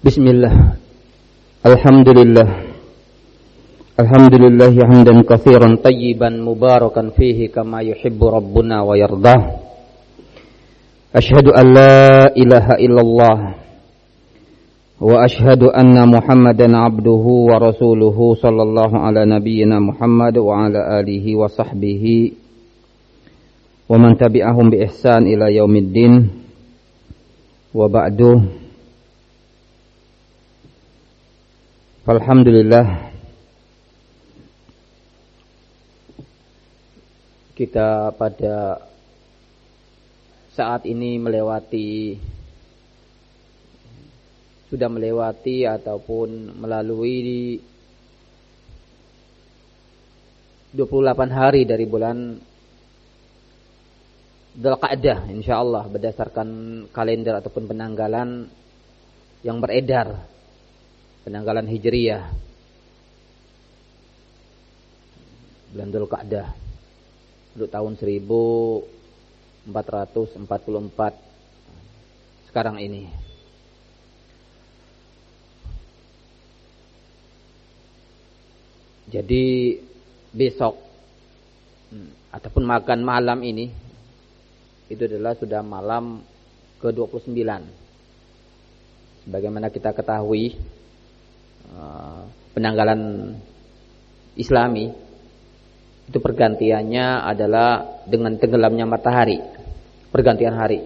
بسم الله. الحمد لله. الحمد لله حمدا كثيرا طيبا مباركا فيه كما يحب ربنا ويرضاه. أشهد أن لا إله إلا الله وأشهد أن محمدا عبده ورسوله صلى الله على نبينا محمد وعلى آله وصحبه ومن تبعهم بإحسان إلى يوم الدين. وبعد Alhamdulillah. Kita pada saat ini melewati sudah melewati ataupun melalui 28 hari dari bulan Dzulqa'dah insyaallah berdasarkan kalender ataupun penanggalan yang beredar penanggalan Hijriyah. Bulan Dzulqa'dah. Untuk tahun 1444 sekarang ini. Jadi besok hmm, ataupun makan malam ini itu adalah sudah malam ke-29 sebagaimana kita ketahui penanggalan Islami itu pergantiannya adalah dengan tenggelamnya matahari, pergantian hari.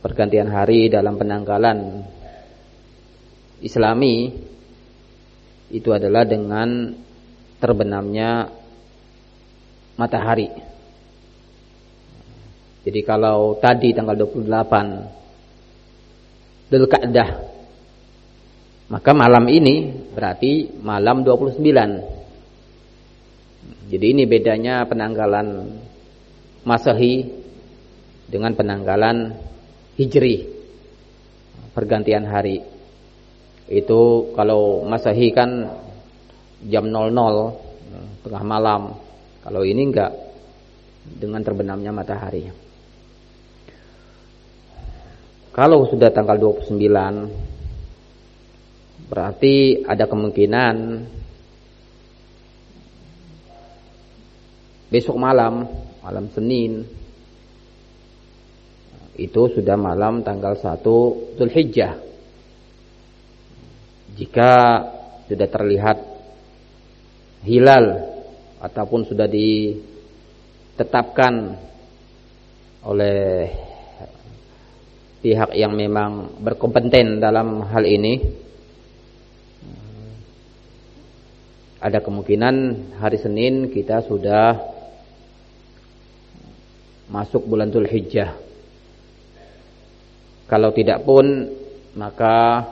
Pergantian hari dalam penanggalan Islami itu adalah dengan terbenamnya matahari. Jadi kalau tadi tanggal 28 Dzulqa'dah maka malam ini berarti malam 29. Jadi ini bedanya penanggalan Masehi dengan penanggalan Hijri. Pergantian hari. Itu kalau Masehi kan jam 00 tengah malam. Kalau ini enggak dengan terbenamnya matahari. Kalau sudah tanggal 29 Berarti ada kemungkinan besok malam, malam Senin itu sudah malam tanggal 1 Zulhijjah. Jika sudah terlihat hilal ataupun sudah ditetapkan oleh pihak yang memang berkompeten dalam hal ini ada kemungkinan hari Senin kita sudah masuk bulan Dhul Hijjah. Kalau tidak pun maka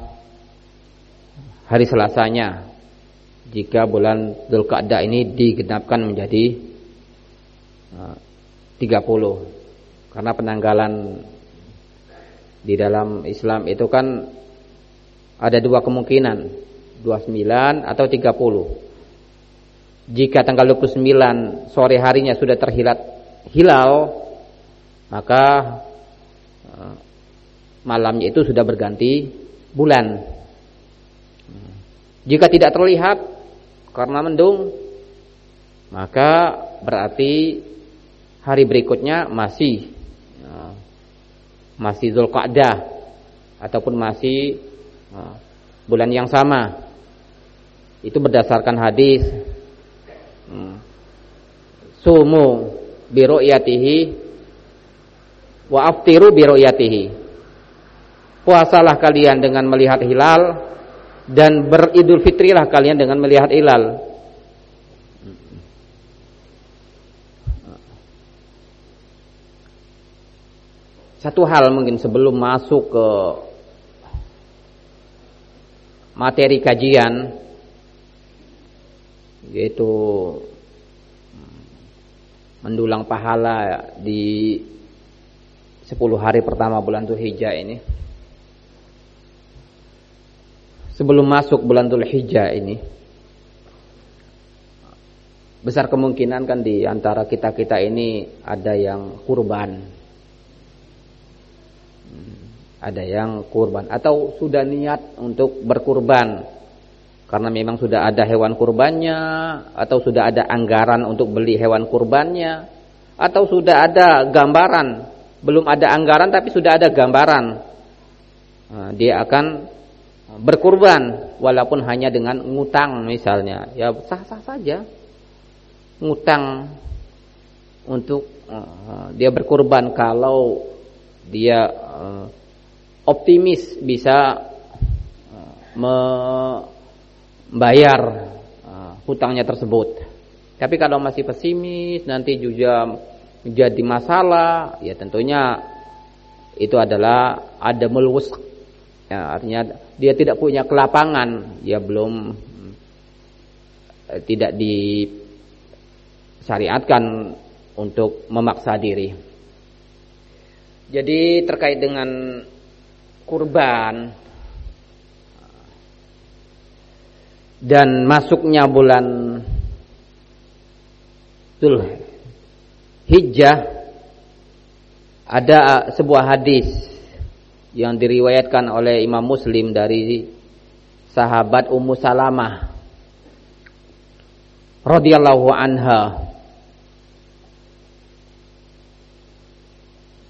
hari Selasanya jika bulan Dhul Qa'dah ini digenapkan menjadi 30 uh, karena penanggalan di dalam Islam itu kan ada dua kemungkinan 29 atau 30 jika tanggal 29 sore harinya sudah terhilat hilal, maka eh, malamnya itu sudah berganti bulan. Jika tidak terlihat karena mendung, maka berarti hari berikutnya masih eh, masih Zulqa'dah ataupun masih eh, bulan yang sama. Itu berdasarkan hadis. Sumu biru'yatihi wa aftiru biru'yatihi. Puasalah kalian dengan melihat hilal dan beridul fitrilah kalian dengan melihat hilal. Satu hal mungkin sebelum masuk ke materi kajian yaitu hmm, mendulang pahala di 10 hari pertama bulan Dzulhijjah ini. Sebelum masuk bulan Dzulhijjah ini besar kemungkinan kan di antara kita-kita ini ada yang kurban. Hmm, Ada yang kurban atau sudah niat untuk berkurban karena memang sudah ada hewan kurbannya atau sudah ada anggaran untuk beli hewan kurbannya atau sudah ada gambaran. Belum ada anggaran tapi sudah ada gambaran. Nah, dia akan berkurban walaupun hanya dengan ngutang misalnya. Ya sah-sah saja. Ngutang untuk uh, dia berkurban. Kalau dia uh, optimis bisa uh, membayar uh, hutangnya tersebut. Tapi kalau masih pesimis nanti juga menjadi masalah, ya tentunya itu adalah ada melus ya, artinya dia tidak punya kelapangan, ya belum eh, tidak disyariatkan untuk memaksa diri. Jadi terkait dengan kurban dan masuknya bulan Hijjah ada sebuah hadis yang diriwayatkan oleh Imam Muslim dari sahabat Ummu Salamah radhiyallahu anha.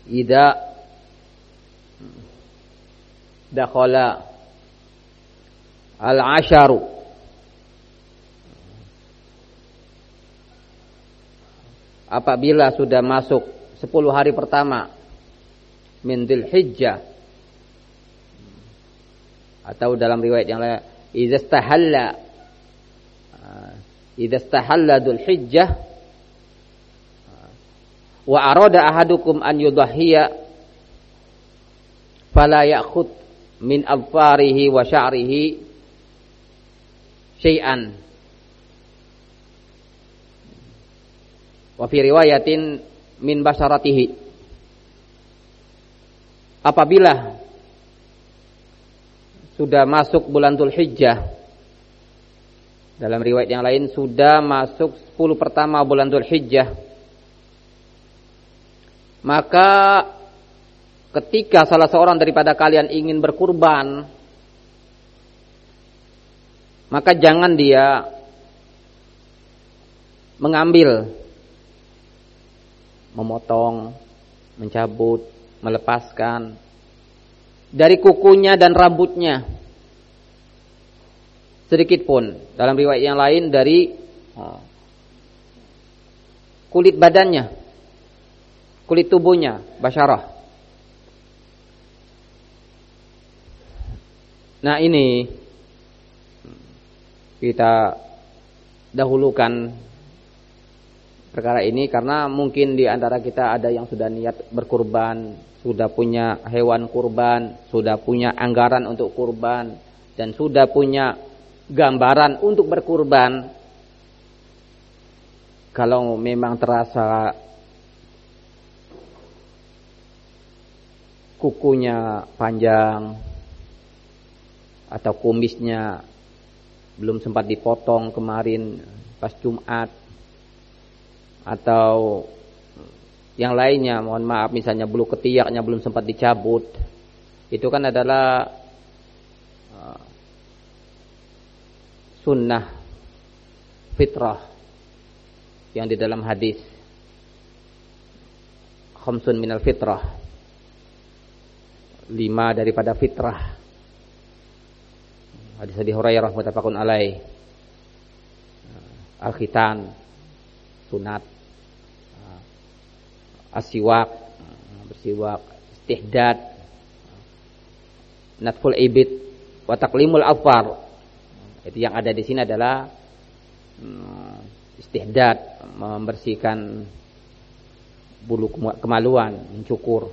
Idza dakhala al-asharu apabila sudah masuk 10 hari pertama min Hijjah atau dalam riwayat yang lain idza istahalla idza istahalla Dzul Hijjah wa arada ahadukum an yudhhiya fala ya'khud min afarihi wa sya'rihi syai'an wa fi riwayatin min basaratihi. Apabila sudah masuk bulan Dzulhijjah dalam riwayat yang lain sudah masuk 10 pertama bulan Dzulhijjah maka ketika salah seorang daripada kalian ingin berkurban, maka jangan dia mengambil, memotong, mencabut, melepaskan dari kukunya dan rambutnya sedikit pun dalam riwayat yang lain dari oh, kulit badannya kulit tubuhnya, basyarah. Nah ini kita dahulukan perkara ini karena mungkin di antara kita ada yang sudah niat berkurban, sudah punya hewan kurban, sudah punya anggaran untuk kurban dan sudah punya gambaran untuk berkurban. Kalau memang terasa kukunya panjang atau kumisnya belum sempat dipotong kemarin pas Jumat atau yang lainnya mohon maaf misalnya bulu ketiaknya belum sempat dicabut itu kan adalah uh, sunnah fitrah yang di dalam hadis khamsun minal fitrah lima daripada fitrah. Hadis Abi Hurairah mutafaqun alaih. Al-khitan sunat asiwak bersiwak istihdad natful ibit wa taqlimul afar itu yang ada di sini adalah hmm, istihdad membersihkan bulu kemaluan mencukur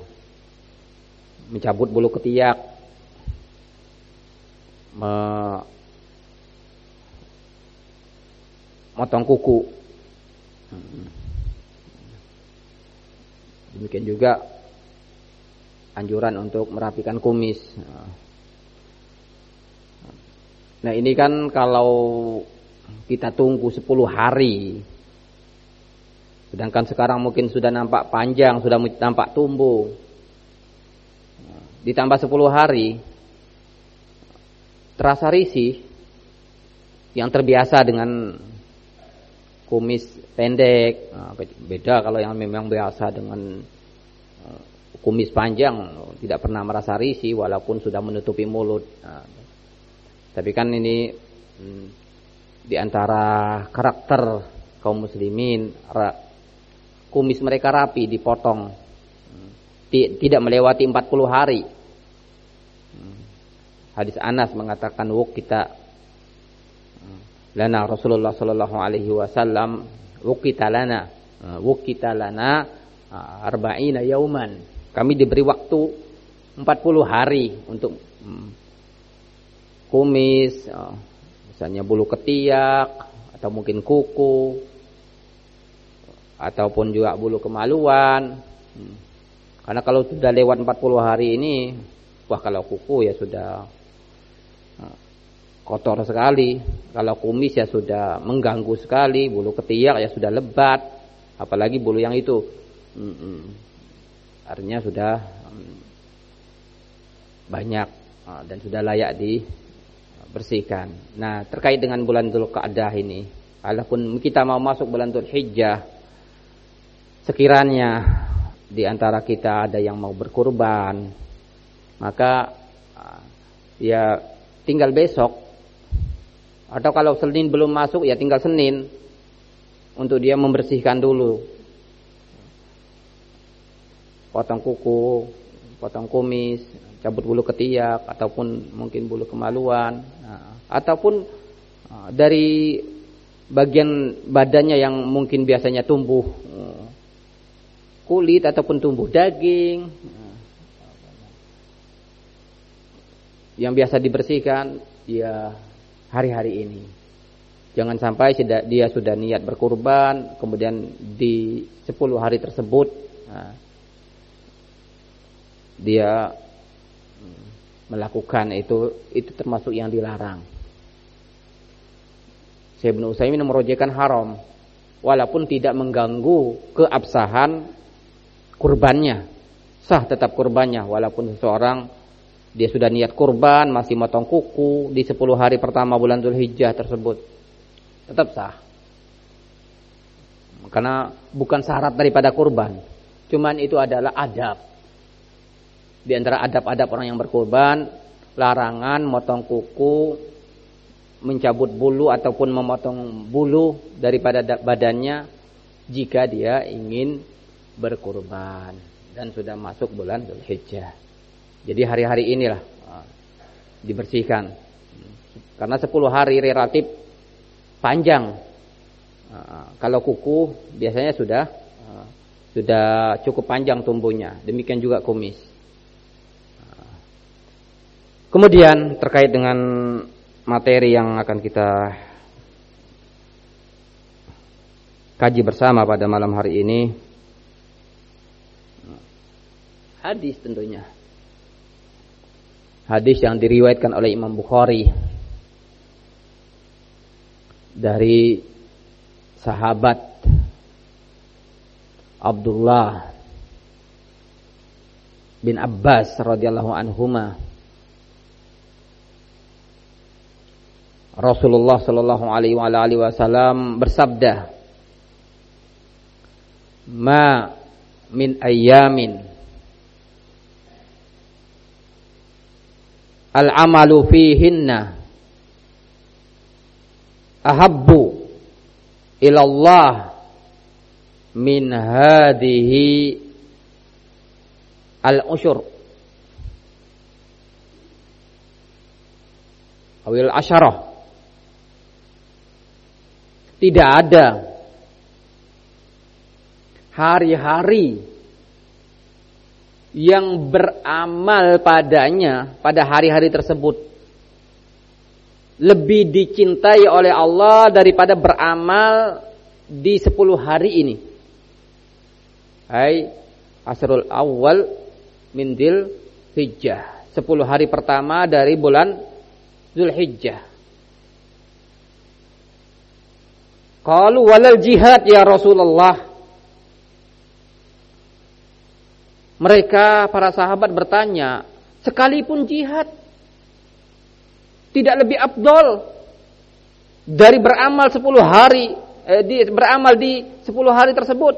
mencabut bulu ketiak, memotong kuku. Demikian juga anjuran untuk merapikan kumis. Nah ini kan kalau kita tunggu 10 hari Sedangkan sekarang mungkin sudah nampak panjang, sudah nampak tumbuh ditambah 10 hari terasa risih yang terbiasa dengan kumis pendek. Nah, beda kalau yang memang biasa dengan eh, kumis panjang. Tidak pernah merasa risih walaupun sudah menutupi mulut. Nah, tapi kan ini hmm, di antara karakter kaum muslimin kumis mereka rapi dipotong. Hmm, tidak melewati 40 hari. Hmm, hadis Anas mengatakan wuk kita lana Rasulullah sallallahu alaihi wasallam wukita lana wukita lana arba'ina yauman kami diberi waktu 40 hari untuk mm, kumis misalnya bulu ketiak atau mungkin kuku ataupun juga bulu kemaluan mm. karena kalau sudah lewat 40 hari ini wah kalau kuku ya sudah kotor sekali. Kalau kumis ya sudah mengganggu sekali, bulu ketiak ya sudah lebat, apalagi bulu yang itu. Hmm, artinya sudah mm, banyak dan sudah layak dibersihkan. Nah, terkait dengan bulan Dzulqa'dah ini, walaupun kita mau masuk bulan Dzulhijjah, sekiranya di antara kita ada yang mau berkurban, maka ya tinggal besok atau kalau Senin belum masuk ya tinggal Senin untuk dia membersihkan dulu. Potong kuku, potong kumis, cabut bulu ketiak ataupun mungkin bulu kemaluan nah, ataupun uh, dari bagian badannya yang mungkin biasanya tumbuh uh, kulit ataupun tumbuh daging uh, yang biasa dibersihkan ya hari-hari ini. Jangan sampai dia sudah niat berkurban, kemudian di 10 hari tersebut nah, dia hmm, melakukan itu itu termasuk yang dilarang. Saya Ibnu Utsaimin merojekan haram walaupun tidak mengganggu keabsahan kurbannya. Sah tetap kurbannya walaupun seseorang dia sudah niat kurban, masih motong kuku di 10 hari pertama bulan Zulhijjah tersebut. Tetap sah. Karena bukan syarat daripada kurban. Cuman itu adalah adab. Di antara adab-adab orang yang berkurban, larangan motong kuku, mencabut bulu ataupun memotong bulu daripada badannya jika dia ingin berkurban dan sudah masuk bulan Zulhijjah. Jadi hari-hari inilah ah, dibersihkan. Karena 10 hari relatif panjang. Ah, kalau kuku biasanya sudah ah, sudah cukup panjang tumbuhnya. Demikian juga kumis. Kemudian terkait dengan materi yang akan kita kaji bersama pada malam hari ini hadis tentunya hadis yang diriwayatkan oleh Imam Bukhari dari sahabat Abdullah bin Abbas radhiyallahu anhuma. Rasulullah sallallahu alaihi wasallam bersabda Ma min ayyamin al-amalu fihinna. Ahabbu ilallah min hadihi al-usyur awil asyarah. Tidak ada hari-hari yang beramal padanya pada hari-hari tersebut lebih dicintai oleh Allah daripada beramal di 10 hari ini. Hai asrul awal min dil hijjah. 10 hari pertama dari bulan Zulhijjah. Qalu walal jihad ya Rasulullah. Mereka para sahabat bertanya, sekalipun jihad tidak lebih abdol dari beramal 10 hari eh, di, beramal di 10 hari tersebut?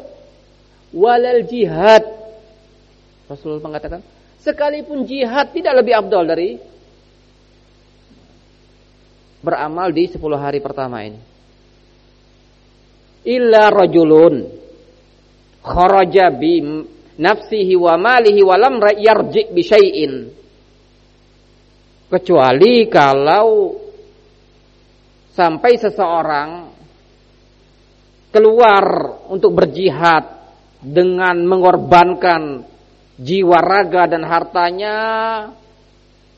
Walal jihad. Rasul mengatakan sekalipun jihad tidak lebih abdol dari beramal di 10 hari pertama ini. Illa rajulun kharaja nafsihi wa malihi wa lam yarji bi syai'in. Kecuali kalau sampai seseorang keluar untuk berjihad dengan mengorbankan jiwa raga dan hartanya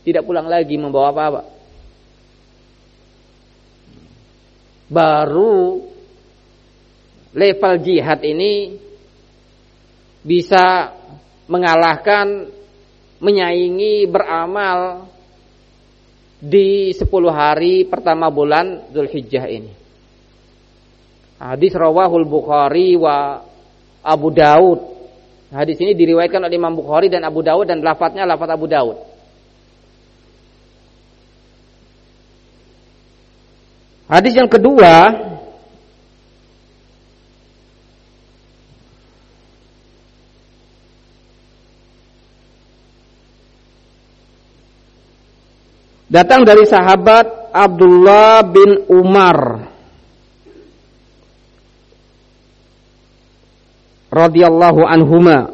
tidak pulang lagi membawa apa-apa. Baru level jihad ini bisa mengalahkan menyaingi beramal di 10 hari pertama bulan Zulhijjah ini. Hadis rawahul Bukhari wa Abu Daud. Hadis ini diriwayatkan oleh Imam Bukhari dan Abu Daud dan lafadznya lafadz Abu Daud. Hadis yang kedua Datang dari sahabat Abdullah bin Umar. Radhiyallahu anhuma.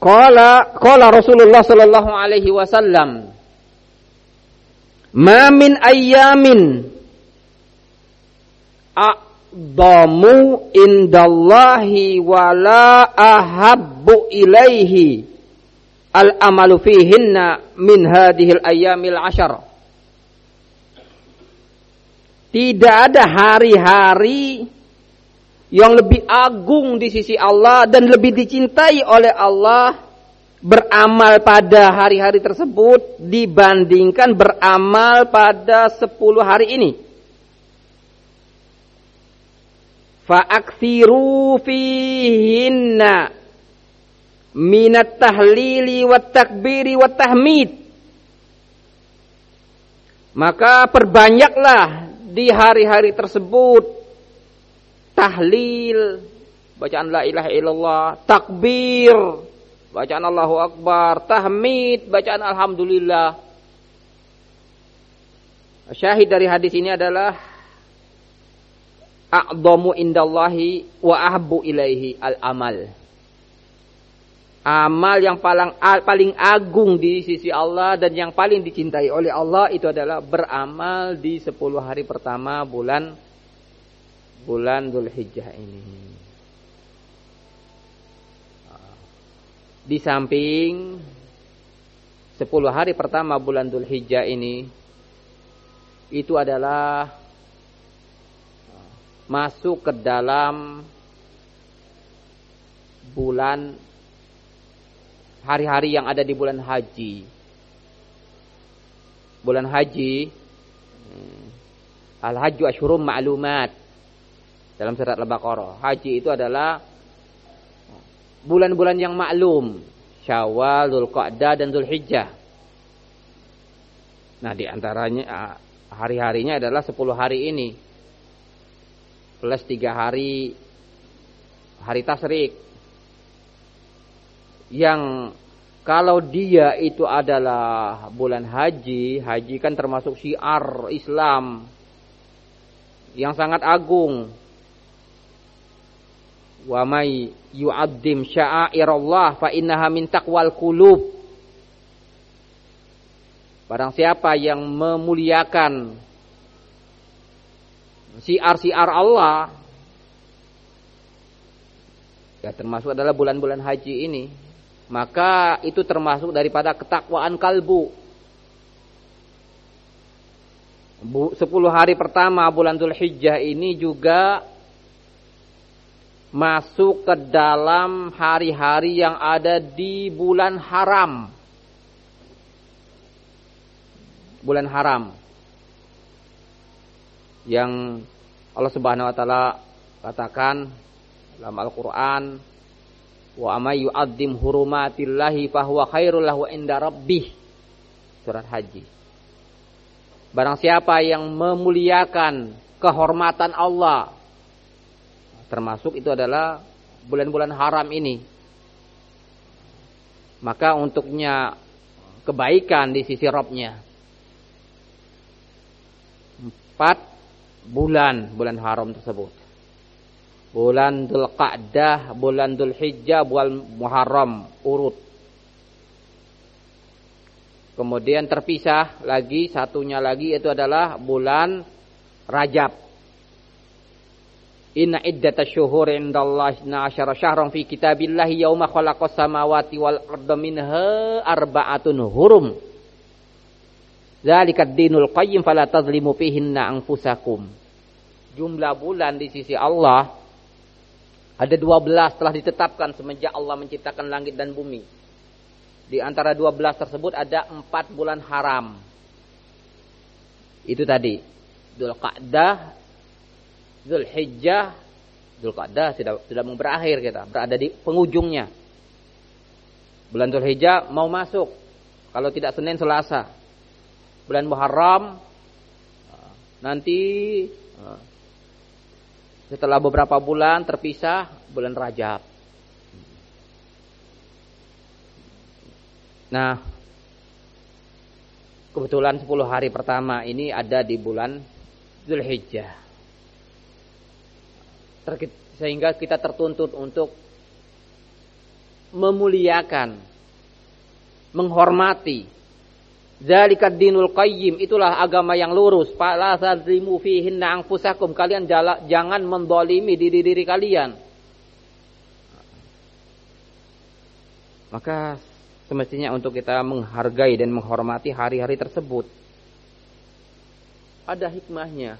Qala qala Rasulullah sallallahu alaihi wasallam Ma min ayyamin a'dhamu indallahi wa la ahabbu ilaihi al amalu fihinna min hadhil ayyamil ashar Tidak ada hari-hari yang lebih agung di sisi Allah dan lebih dicintai oleh Allah beramal pada hari-hari tersebut dibandingkan beramal pada 10 hari ini. Fa'akthiru fihinna minat tahlili wa takbiri wa tahmid maka perbanyaklah di hari-hari tersebut tahlil bacaan la ilaha illallah takbir bacaan Allahu akbar tahmid bacaan alhamdulillah. Syahid dari hadis ini adalah a'dhamu indallahi wa ahbu ilaihi al-amal. Amal yang paling paling agung di sisi Allah dan yang paling dicintai oleh Allah itu adalah beramal di 10 hari pertama bulan bulan Dzulhijjah ini. Di samping 10 hari pertama bulan Dzulhijjah ini itu adalah masuk ke dalam bulan hari-hari yang ada di bulan haji. Bulan haji hmm, Al-Hajju Ashhurum Ma'lumat dalam surat Al-Baqarah. Haji itu adalah bulan-bulan yang maklum. Syawal, Dzulqa'dah dan Dzulhijjah. Nah, di antaranya ah, hari-harinya adalah 10 hari ini plus tiga hari hari tasrik yang kalau dia itu adalah bulan haji, haji kan termasuk syiar Islam yang sangat agung. Wa may yu'addim sya'airallah fa innaha min taqwal qulub. Barang siapa yang memuliakan siar-siar Allah. Ya termasuk adalah bulan-bulan haji ini. Maka itu termasuk daripada ketakwaan kalbu. 10 hari pertama bulan Zulhijjah ini juga masuk ke dalam hari-hari yang ada di bulan haram. Bulan haram yang Allah Subhanahu wa taala katakan dalam Al-Qur'an wa amay yu'azzim hurumatillahi fahuwa khairul lahu inda rabbih. Surat haji. Barang siapa yang memuliakan kehormatan Allah termasuk itu adalah bulan-bulan haram ini maka untuknya kebaikan di sisi Robnya empat bulan bulan haram tersebut bulan Dhul Qa'dah, bulan Dhul Hijjah, bulan Muharram, urut. Kemudian terpisah lagi, satunya lagi itu adalah bulan Rajab. Inna iddata syuhur indallahi asyara syahran fi kitabillahi yauma khalaqas samawati wal arda minha arba'atun hurum. Zalika dinul qayyim fala tazlimu fihinna anfusakum. Jumlah bulan di sisi Allah ada 12 telah ditetapkan semenjak Allah menciptakan langit dan bumi. Di antara 12 tersebut ada 4 bulan haram. Itu tadi. Dhul Qa'dah, Dhul Hijjah, Dhul Qa'dah sudah, sudah mau berakhir kita. Berada di penghujungnya. Bulan Dhul Hijjah mau masuk. Kalau tidak Senin, Selasa. Bulan Muharram, nanti setelah beberapa bulan terpisah bulan Rajab. Nah, kebetulan 10 hari pertama ini ada di bulan Zulhijjah. Sehingga kita tertuntut untuk memuliakan, menghormati Zalikat dinul qayyim itulah agama yang lurus. Fala tazlimu fihinna anfusakum. Kalian jangan mendolimi diri-diri kalian. Maka semestinya untuk kita menghargai dan menghormati hari-hari tersebut. Ada hikmahnya.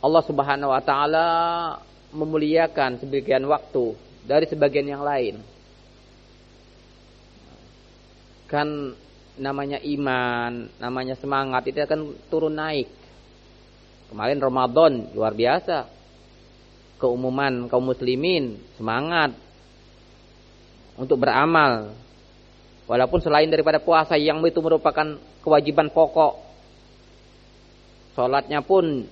Allah Subhanahu wa taala memuliakan sebagian waktu dari sebagian yang lain kan namanya iman, namanya semangat itu akan turun naik. Kemarin Ramadan luar biasa. Keumuman kaum muslimin semangat untuk beramal. Walaupun selain daripada puasa yang itu merupakan kewajiban pokok. Salatnya pun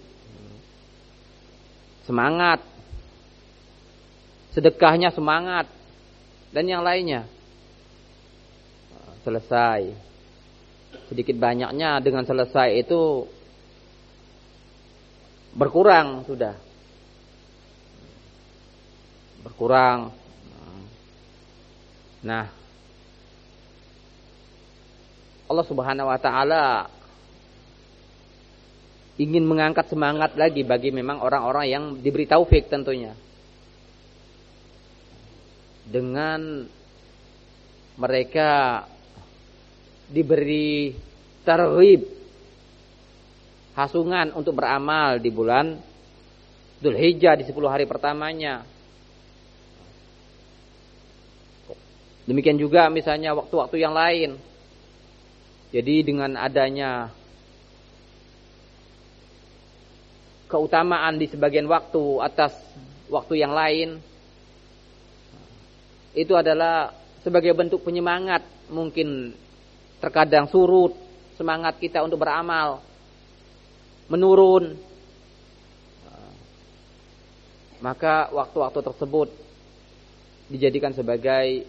semangat. Sedekahnya semangat dan yang lainnya selesai. Sedikit banyaknya dengan selesai itu berkurang sudah. Berkurang. Nah, Allah Subhanahu wa taala ingin mengangkat semangat lagi bagi memang orang-orang yang diberi taufik tentunya. Dengan mereka diberi terhib hasungan untuk beramal di bulan Dhul Hijjah di 10 hari pertamanya. Demikian juga misalnya waktu-waktu yang lain. Jadi dengan adanya keutamaan di sebagian waktu atas waktu yang lain itu adalah sebagai bentuk penyemangat mungkin terkadang surut semangat kita untuk beramal. Menurun. Maka waktu-waktu tersebut dijadikan sebagai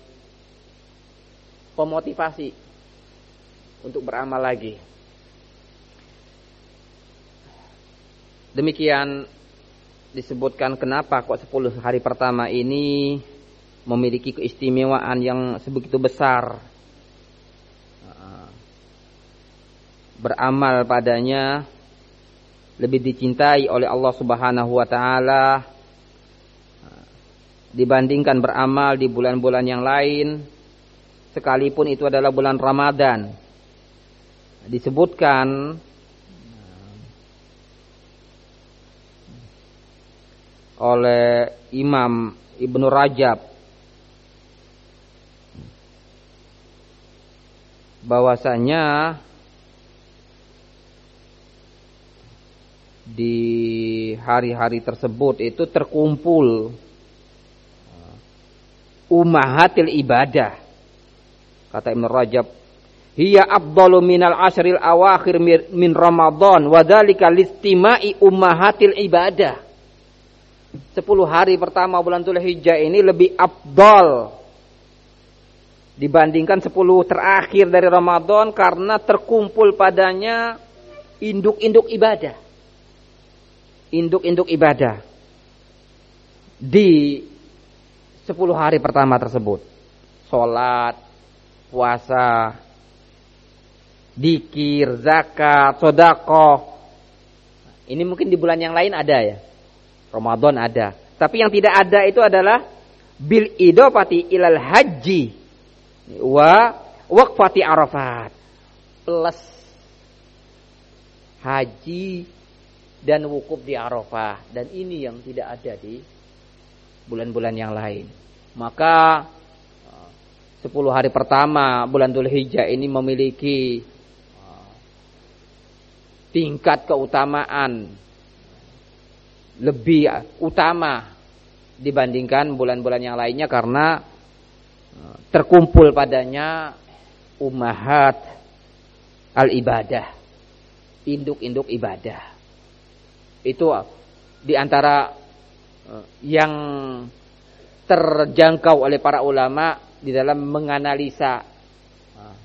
pemotivasi untuk beramal lagi. Demikian disebutkan kenapa kok 10 hari pertama ini memiliki keistimewaan yang sebegitu besar beramal padanya lebih dicintai oleh Allah Subhanahu wa taala dibandingkan beramal di bulan-bulan yang lain sekalipun itu adalah bulan Ramadan. Disebutkan oleh Imam Ibnu Rajab bahwasanya di hari-hari tersebut itu terkumpul umahatil ibadah. Kata Ibn Rajab, hiya afdalu minal ashril awakhir min Ramadan wa dzalika listima'i ummahatil ibadah. Sepuluh hari pertama bulan Dzulhijjah ini lebih abdal dibandingkan sepuluh terakhir dari Ramadan karena terkumpul padanya induk-induk ibadah. Induk-induk ibadah di sepuluh hari pertama tersebut. Sholat, puasa, dikir, zakat, sodako. Ini mungkin di bulan yang lain ada ya. Ramadan ada. Tapi yang tidak ada itu adalah bil idopati ilal haji wa waqfati arafat plus haji dan wukuf di Arafah dan ini yang tidak ada di bulan-bulan yang lain. Maka 10 hari pertama bulan Dhul Hijjah ini memiliki tingkat keutamaan lebih utama dibandingkan bulan-bulan yang lainnya karena terkumpul padanya umahat al-ibadah induk-induk ibadah. Itu di antara eh, yang terjangkau oleh para ulama di dalam menganalisa. Ah.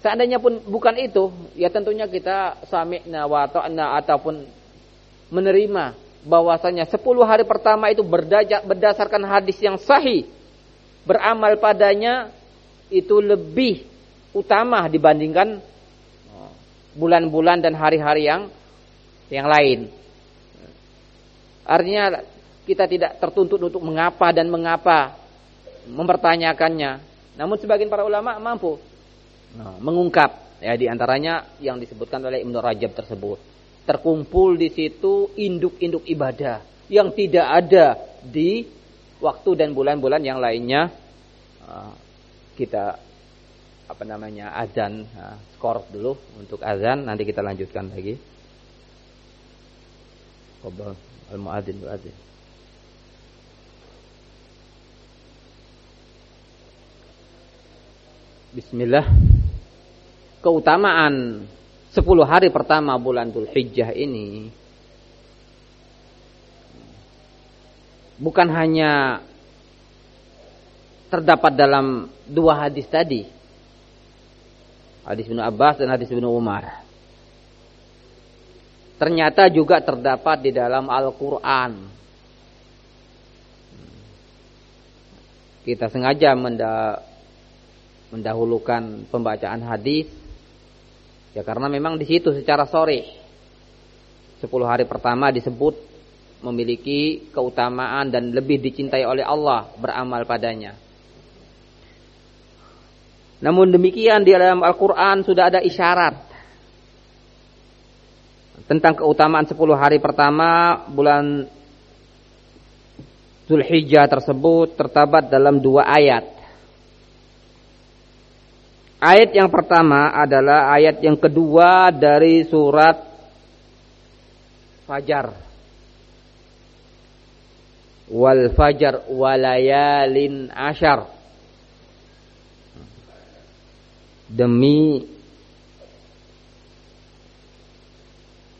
Seandainya pun bukan itu, ya tentunya kita sami'na wa ta'na ataupun menerima bahwasanya 10 hari pertama itu berdasarkan hadis yang sahih beramal padanya itu lebih utama dibandingkan bulan-bulan dan hari-hari yang yang lain. Artinya kita tidak tertuntut untuk mengapa dan mengapa mempertanyakannya. Namun sebagian para ulama mampu nah, mengungkap ya di antaranya yang disebutkan oleh Ibnu Rajab tersebut. Terkumpul di situ induk-induk ibadah yang tidak ada di waktu dan bulan-bulan yang lainnya ah, kita apa namanya azan nah, skor dulu untuk azan nanti kita lanjutkan lagi Qobal al muadzin muadzin Bismillah. Keutamaan 10 hari pertama bulan Dhul Hijjah ini bukan hanya terdapat dalam dua hadis tadi. Hadis Ibnu Abbas dan hadis Ibnu Umar. Ternyata juga terdapat di dalam Al-Quran. Kita sengaja mendahulukan pembacaan hadis. Ya karena memang di situ secara sore. Sepuluh hari pertama disebut memiliki keutamaan dan lebih dicintai oleh Allah beramal padanya. Namun demikian di dalam Al-Quran sudah ada isyarat tentang keutamaan 10 hari pertama bulan Zulhijjah tersebut tertabat dalam dua ayat. Ayat yang pertama adalah ayat yang kedua dari surat Fajar. Wal fajar walayalin ashar demi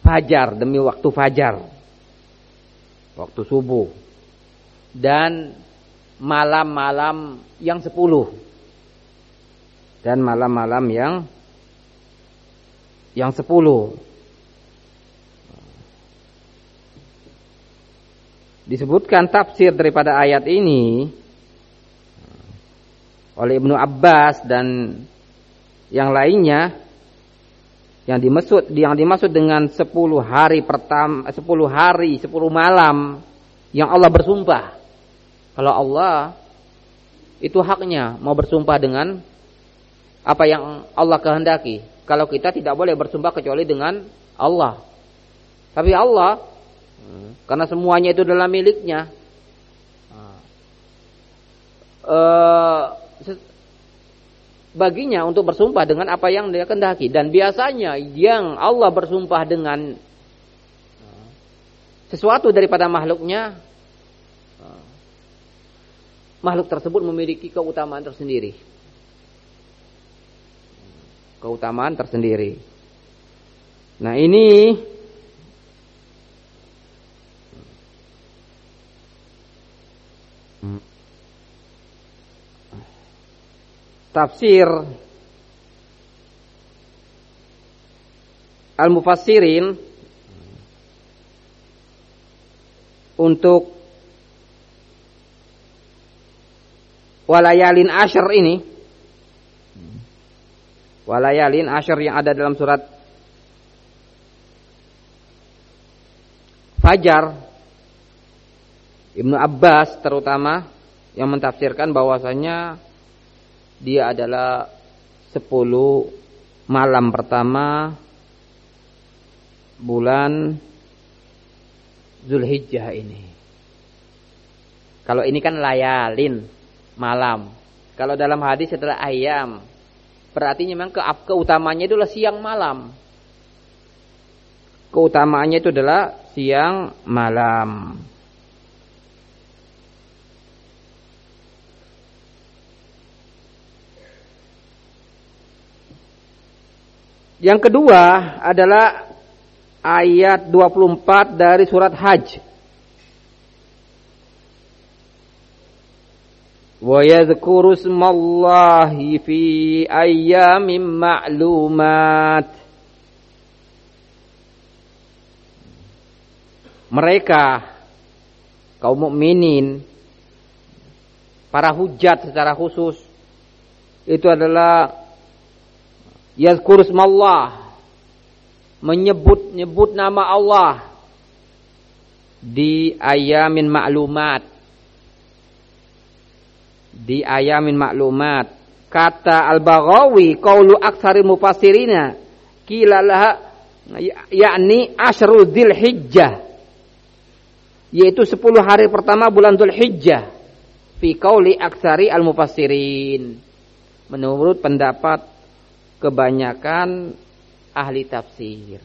fajar, demi waktu fajar. Waktu subuh. Dan malam-malam yang sepuluh. Dan malam-malam yang yang sepuluh. Disebutkan tafsir daripada ayat ini oleh Ibnu Abbas dan yang lainnya yang dimaksud yang dimaksud dengan 10 hari pertama 10 hari 10 malam yang Allah bersumpah. Kalau Allah itu haknya mau bersumpah dengan apa yang Allah kehendaki. Kalau kita tidak boleh bersumpah kecuali dengan Allah. Tapi Allah karena semuanya itu adalah miliknya uh, baginya untuk bersumpah dengan apa yang dia kendaki dan biasanya yang Allah bersumpah dengan sesuatu daripada makhluknya makhluk tersebut memiliki keutamaan tersendiri. Keutamaan tersendiri. Nah, ini tafsir al-mufassirin untuk walayalin asyr ini walayalin asyr yang ada dalam surat Fajar Ibnu Abbas terutama yang mentafsirkan bahwasanya dia adalah sepuluh malam pertama bulan Zulhijjah ini. Kalau ini kan layalin malam. Kalau dalam hadis adalah ayam. Berarti memang ke keutamanya itu adalah siang malam. Keutamaannya itu adalah siang malam. Yang kedua adalah ayat 24 dari surat Hajj. Wa yadhkuru smallahi fi ayyamin ma'lumat. Mereka kaum mukminin para hujat secara khusus itu adalah yazkur ismallah. Menyebut-nyebut nama Allah. Di ayamin maklumat. Di ayamin maklumat. Kata al-Baghawi qaulu aktsari mufassirina kilalaha yakni asyrul dzulhijjah yaitu 10 hari pertama bulan Dzulhijjah fi qauli aksari al-mufassirin. Menurut pendapat kebanyakan ahli tafsir.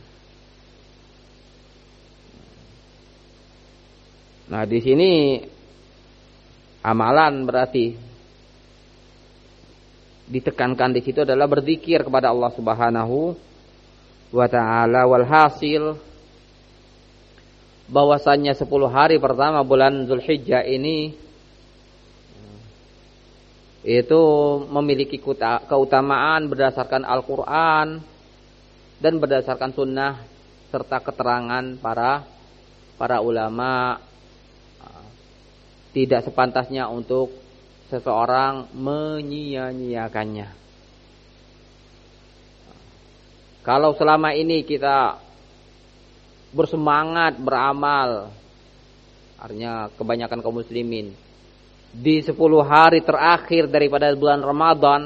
Nah, di sini amalan berarti ditekankan di situ adalah berzikir kepada Allah Subhanahu wa taala walhasil bahwasanya 10 hari pertama bulan Zulhijjah ini itu memiliki keutamaan berdasarkan Al-Qur'an dan berdasarkan sunnah serta keterangan para para ulama tidak sepantasnya untuk seseorang menyia-nyiakannya. Kalau selama ini kita bersemangat beramal, artinya kebanyakan kaum muslimin di 10 hari terakhir daripada bulan Ramadan,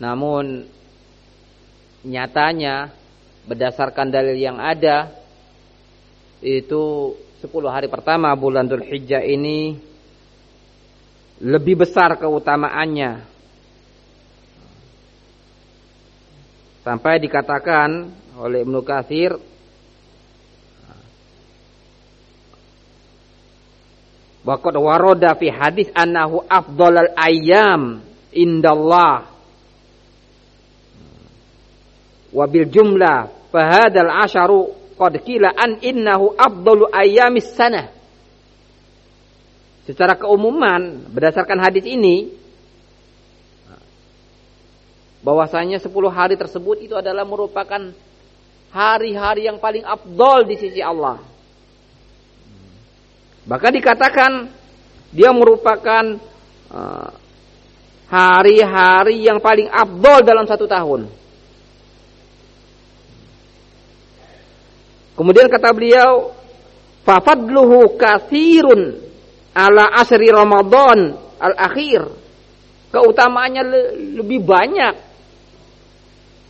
namun nyatanya berdasarkan dalil yang ada itu 10 hari pertama bulan Dhul Hijjah ini lebih besar keutamaannya. Sampai dikatakan oleh Ibnu Katsir Waqad waroda fi hadis annahu afdalal ayyam indallah wabil jumlah fahadal asharu qad qila an innahu afdalu ayyamis sanah. Secara keumuman berdasarkan hadis ini bahwasanya 10 hari tersebut itu adalah merupakan hari-hari yang paling afdol di sisi Allah. Bahkan dikatakan dia merupakan uh, hari-hari yang paling afdol dalam satu tahun. Kemudian kata beliau, "Fafadluhu kathirun ala asri Ramadan al-akhir." Keutamaannya le lebih banyak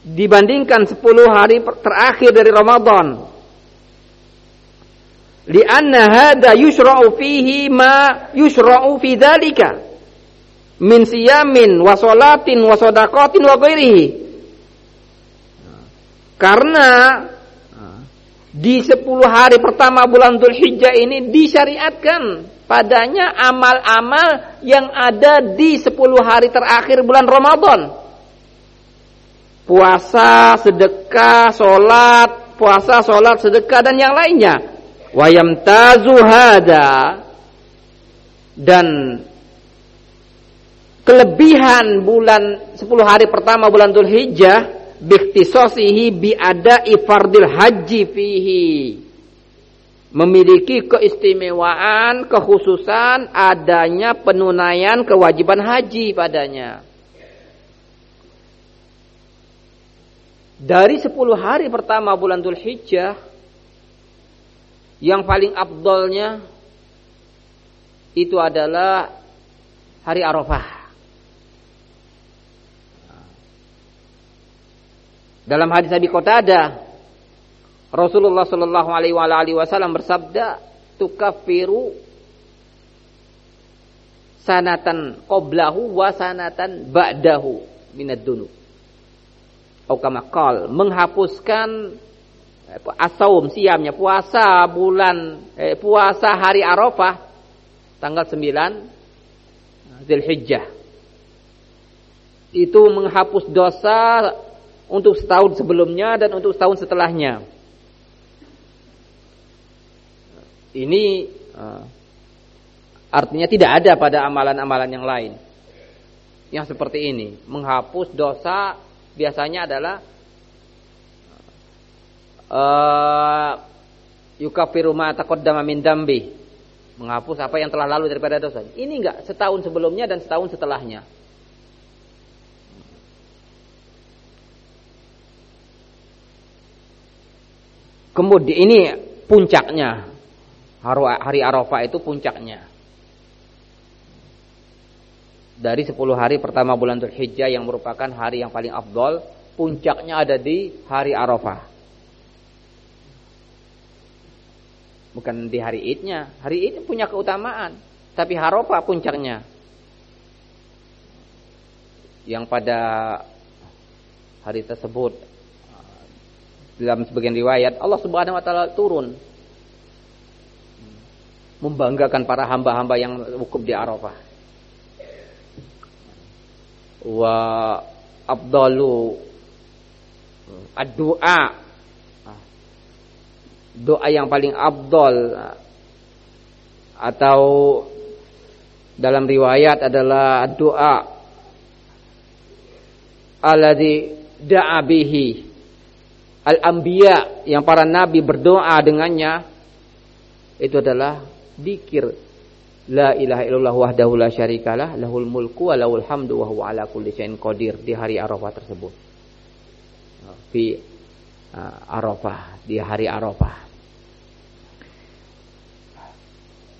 dibandingkan 10 hari terakhir dari Ramadan. Lianna hada yusra'u fihi ma yusra'u fi dhalika min siyamin wa salatin wa sadaqatin wa ghairihi. Karena di 10 hari pertama bulan Dhul Hijjah ini disyariatkan padanya amal-amal yang ada di 10 hari terakhir bulan Ramadan. Puasa, sedekah, solat, puasa, solat, sedekah dan yang lainnya. Wayam tazuhada dan kelebihan bulan 10 hari pertama bulan Dhul Hijjah biktisosihi biada ifardil haji fihi. Memiliki keistimewaan kekhususan adanya penunaian kewajiban haji padanya. Dari 10 hari pertama bulan Dhul Hijjah yang paling abdolnya itu adalah hari Arafah Dalam hadis Abi Qatadah Rasulullah sallallahu alaihi wasallam bersabda, "Tukaffiru sanatan qablahu wa sanatan ba'dahu minad dunub." Atau kama qal, menghapuskan asaum siamnya puasa bulan eh, puasa hari Arafah tanggal 9 Zulhijjah. Itu menghapus dosa untuk setahun sebelumnya dan untuk setahun setelahnya. Ini uh, artinya tidak ada pada amalan-amalan yang lain. Yang seperti ini, menghapus dosa biasanya adalah uh, yukafiru ma taqaddama min dambi. Menghapus apa yang telah lalu daripada dosa. Ini enggak setahun sebelumnya dan setahun setelahnya. Kemudian ini puncaknya. Hari Arafah itu puncaknya. Dari 10 hari pertama bulan Dzulhijjah yang merupakan hari yang paling afdol, puncaknya ada di hari Arafah. Bukan di hari Idnya. Hari Id punya keutamaan, tapi Arafah puncaknya. Yang pada hari tersebut dalam sebagian riwayat Allah Subhanahu wa taala turun membanggakan para hamba-hamba yang wukuf di Arafah. Wa afdalu ad-du'a doa yang paling abdol atau dalam riwayat adalah doa alladzi da'a bihi al-anbiya yang para nabi berdoa dengannya itu adalah dikir la ilaha illallah wahdahu la syarikalah lahul mulku wa lahul hamdu wa huwa ala kulli syai'in qadir di hari Arafah tersebut. Di uh, Arafah, di hari Arafah.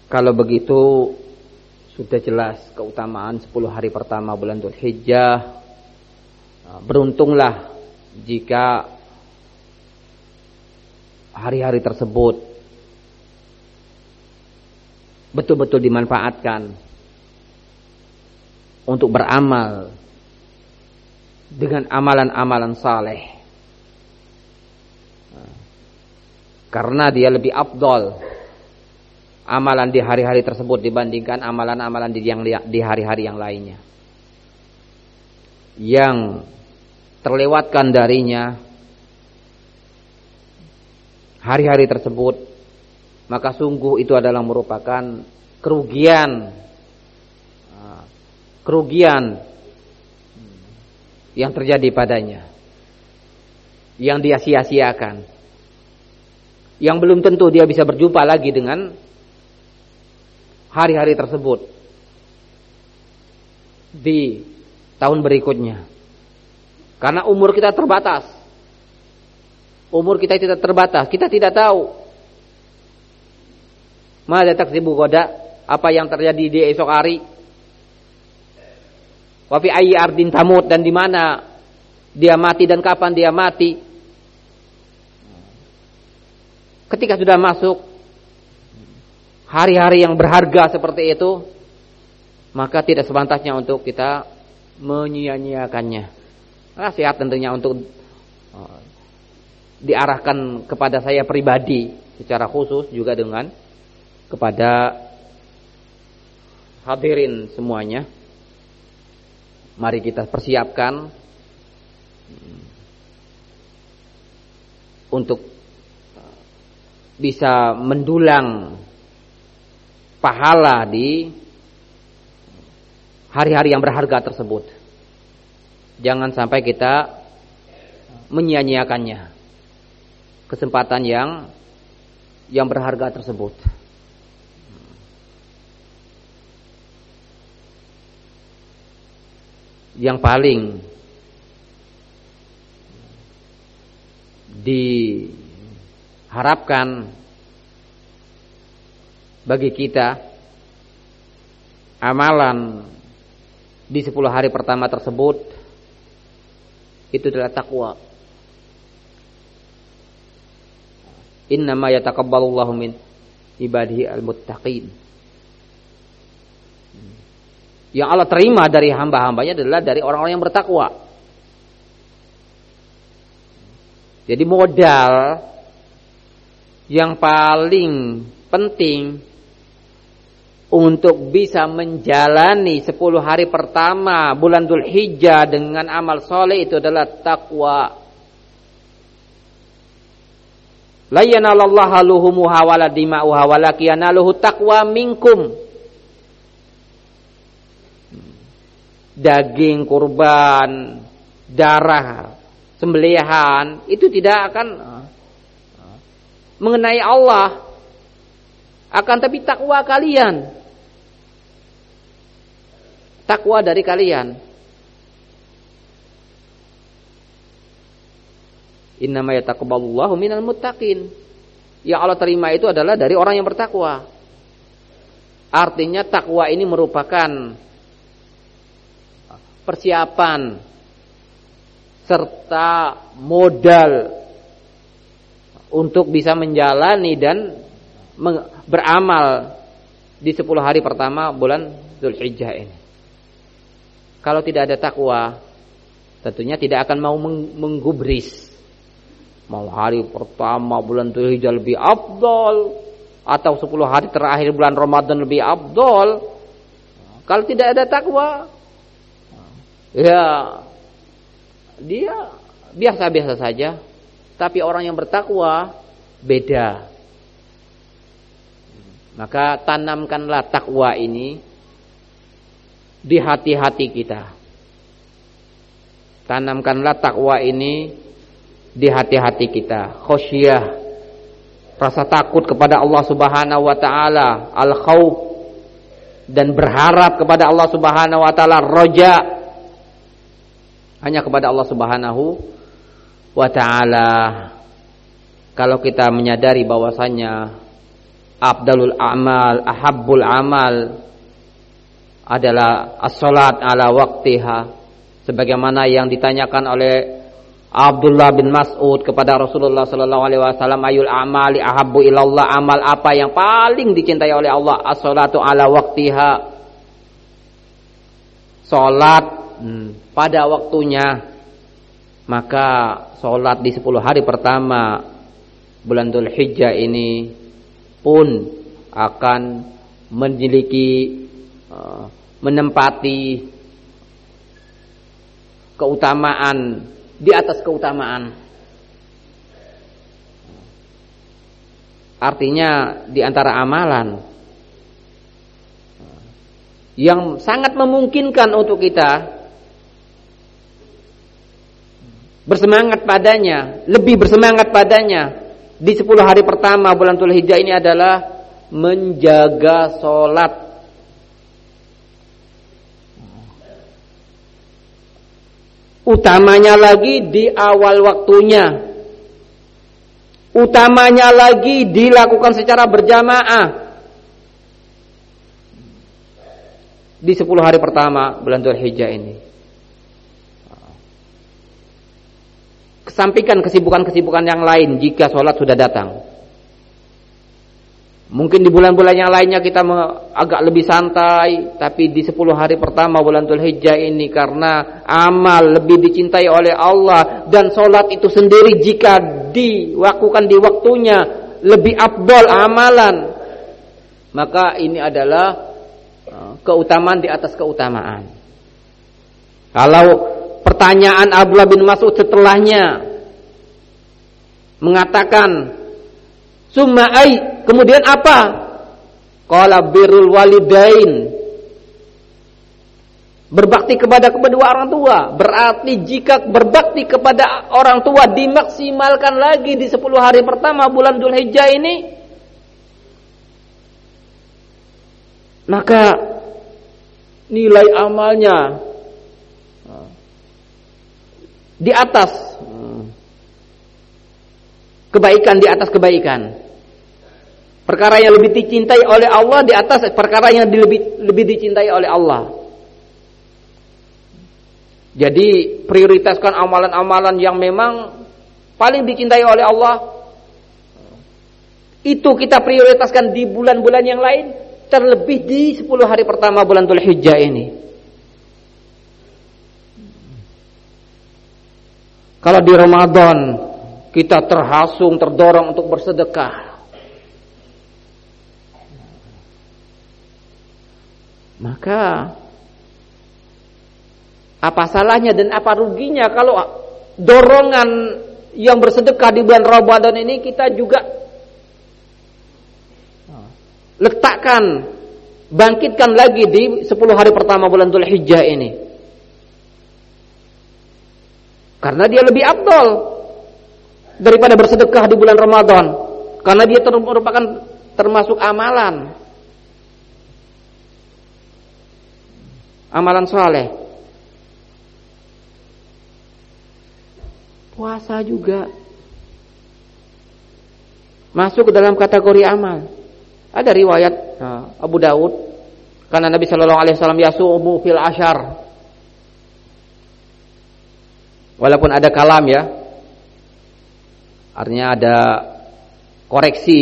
Kalau begitu sudah jelas keutamaan 10 hari pertama bulan Dzulhijjah. Beruntunglah jika hari-hari tersebut betul-betul dimanfaatkan untuk beramal dengan amalan-amalan saleh. Karena dia lebih afdol amalan di hari-hari tersebut dibandingkan amalan-amalan di yang di hari-hari yang lainnya. Yang terlewatkan darinya hari-hari tersebut maka sungguh itu adalah merupakan kerugian ah, kerugian yang terjadi padanya yang dia sia-siakan yang belum tentu dia bisa berjumpa lagi dengan hari-hari tersebut di tahun berikutnya karena umur kita terbatas Umur kita tidak terbatas, kita tidak tahu. Mada taksibu goda, apa yang terjadi di esok hari. Wafi ayi ardin tamut dan di mana dia mati dan kapan dia mati. Ketika sudah masuk hari-hari yang berharga seperti itu, maka tidak sepantasnya untuk kita menyia-nyiakannya. Nasihat tentunya untuk diarahkan kepada saya pribadi secara khusus juga dengan kepada hadirin semuanya. Mari kita persiapkan untuk bisa mendulang pahala di hari-hari yang berharga tersebut. Jangan sampai kita menyia-nyiakannya. Kesempatan yang yang berharga tersebut. Yang paling diharapkan bagi kita amalan di 10 hari pertama tersebut itu adalah takwa. Innama yataqabbalullahu min ibadihi al-muttaqin. Yang Allah terima dari hamba-hambanya adalah dari orang-orang yang bertakwa. Jadi modal yang paling penting untuk bisa menjalani 10 hari pertama bulan Dhul Hijjah dengan amal soleh itu adalah takwa. La yanalallaha luhumuha wala minkum. Daging kurban, darah, sembelihan itu tidak akan mengenai Allah akan tapi takwa kalian takwa dari kalian. Innama yataqabbalullahu minal muttaqin. Yang Allah terima itu adalah dari orang yang bertakwa. Artinya takwa ini merupakan persiapan serta modal untuk bisa menjalani dan beramal di 10 hari pertama bulan Zulhijjah ini. Kalau tidak ada takwa, tentunya tidak akan mau menggubris. Mau hari pertama bulan Dzulhijjah lebih abdol atau 10 hari terakhir bulan Ramadan lebih abdol. Kalau tidak ada takwa, ya dia biasa-biasa saja. Tapi orang yang bertakwa beda. Maka tanamkanlah takwa ini di hati-hati kita. Tanamkanlah takwa ini di hati-hati kita. Khosyah, rasa takut kepada Allah Subhanahu wa taala, al-khauf dan berharap kepada Allah Subhanahu wa taala, roja hanya kepada Allah Subhanahu wa taala. Kalau kita menyadari bahwasanya abdalul amal, ahabbul amal adalah as-salat ala waktiha sebagaimana yang ditanyakan oleh Abdullah bin Mas'ud kepada Rasulullah sallallahu alaihi wasallam ayul amali ahabbu ilallah amal apa yang paling dicintai oleh Allah? As-salatu ala waktiha salat hmm, pada waktunya. Maka salat di 10 hari pertama bulan Dzulhijjah ini pun akan memiliki uh, menempati keutamaan di atas keutamaan. Artinya di antara amalan yang sangat memungkinkan untuk kita bersemangat padanya, lebih bersemangat padanya di 10 hari pertama bulan Dzulhijjah ini adalah menjaga solat Utamanya lagi di awal waktunya. Utamanya lagi dilakukan secara berjamaah. Di 10 hari pertama bulan Dzulhijjah ini. Kesampingkan kesibukan-kesibukan yang lain jika sholat sudah datang. Mungkin di bulan-bulan yang lainnya kita agak lebih santai, tapi di 10 hari pertama bulan Dzulhijjah ini karena amal lebih dicintai oleh Allah dan sholat itu sendiri jika dilakukan di waktunya lebih abdol amalan, maka ini adalah uh, keutamaan di atas keutamaan. Kalau pertanyaan Abdullah bin Mas'ud setelahnya mengatakan Summa kemudian apa? Qala birrul walidain. Berbakti kepada kedua orang tua. Berarti jika berbakti kepada orang tua dimaksimalkan lagi di 10 hari pertama bulan Dzulhijjah ini, maka nilai amalnya di atas kebaikan di atas kebaikan. Perkara yang lebih dicintai oleh Allah di atas perkara yang lebih lebih dicintai oleh Allah. Jadi prioritaskan amalan-amalan yang memang paling dicintai oleh Allah. Itu kita prioritaskan di bulan-bulan yang lain, terlebih di 10 hari pertama bulan Dhul Hijjah ini. Kalau di Ramadan kita terhasung, terdorong untuk bersedekah. Maka apa salahnya dan apa ruginya kalau dorongan yang bersedekah di bulan Ramadan ini kita juga letakkan bangkitkan lagi di 10 hari pertama bulan Dhul Hijjah ini. Karena dia lebih abdol daripada bersedekah di bulan Ramadan karena dia merupakan termasuk amalan amalan soleh. Puasa juga. Masuk ke dalam kategori amal. Ada riwayat nah, Abu Daud karena Nabi Shallallahu Alaihi Wasallam yasumu fil ashar walaupun ada kalam ya. Artinya ada koreksi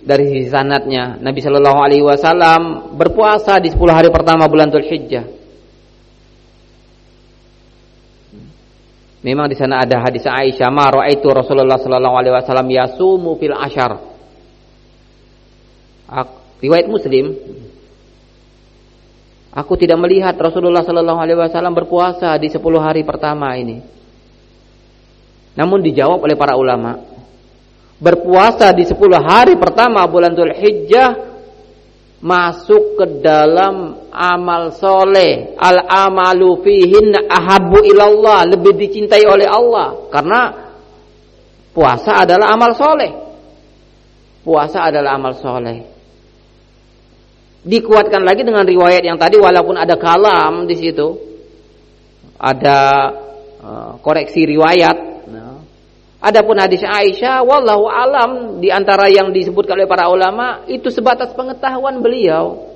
dari sisi sanatnya. Nabi Shallallahu Alaihi Wasallam berpuasa di 10 hari pertama bulan Dhul Memang di sana ada hadis Aisyah, "Ma itu Rasulullah sallallahu alaihi wasallam yasumu fil ashar." Riwayat Muslim, Aku tidak melihat Rasulullah sallallahu alaihi wasallam berpuasa di 10 hari pertama ini. Namun dijawab oleh para ulama, berpuasa di 10 hari pertama bulan Dhul Hijjah masuk ke dalam amal soleh. Al amalu fihin ahabu ilallah. Lebih dicintai oleh Allah. Karena puasa adalah amal soleh. Puasa adalah amal soleh. Dikuatkan lagi dengan riwayat yang tadi walaupun ada kalam di situ. Ada uh, koreksi riwayat Adapun hadis Aisyah, wallahu alam di antara yang disebutkan oleh para ulama itu sebatas pengetahuan beliau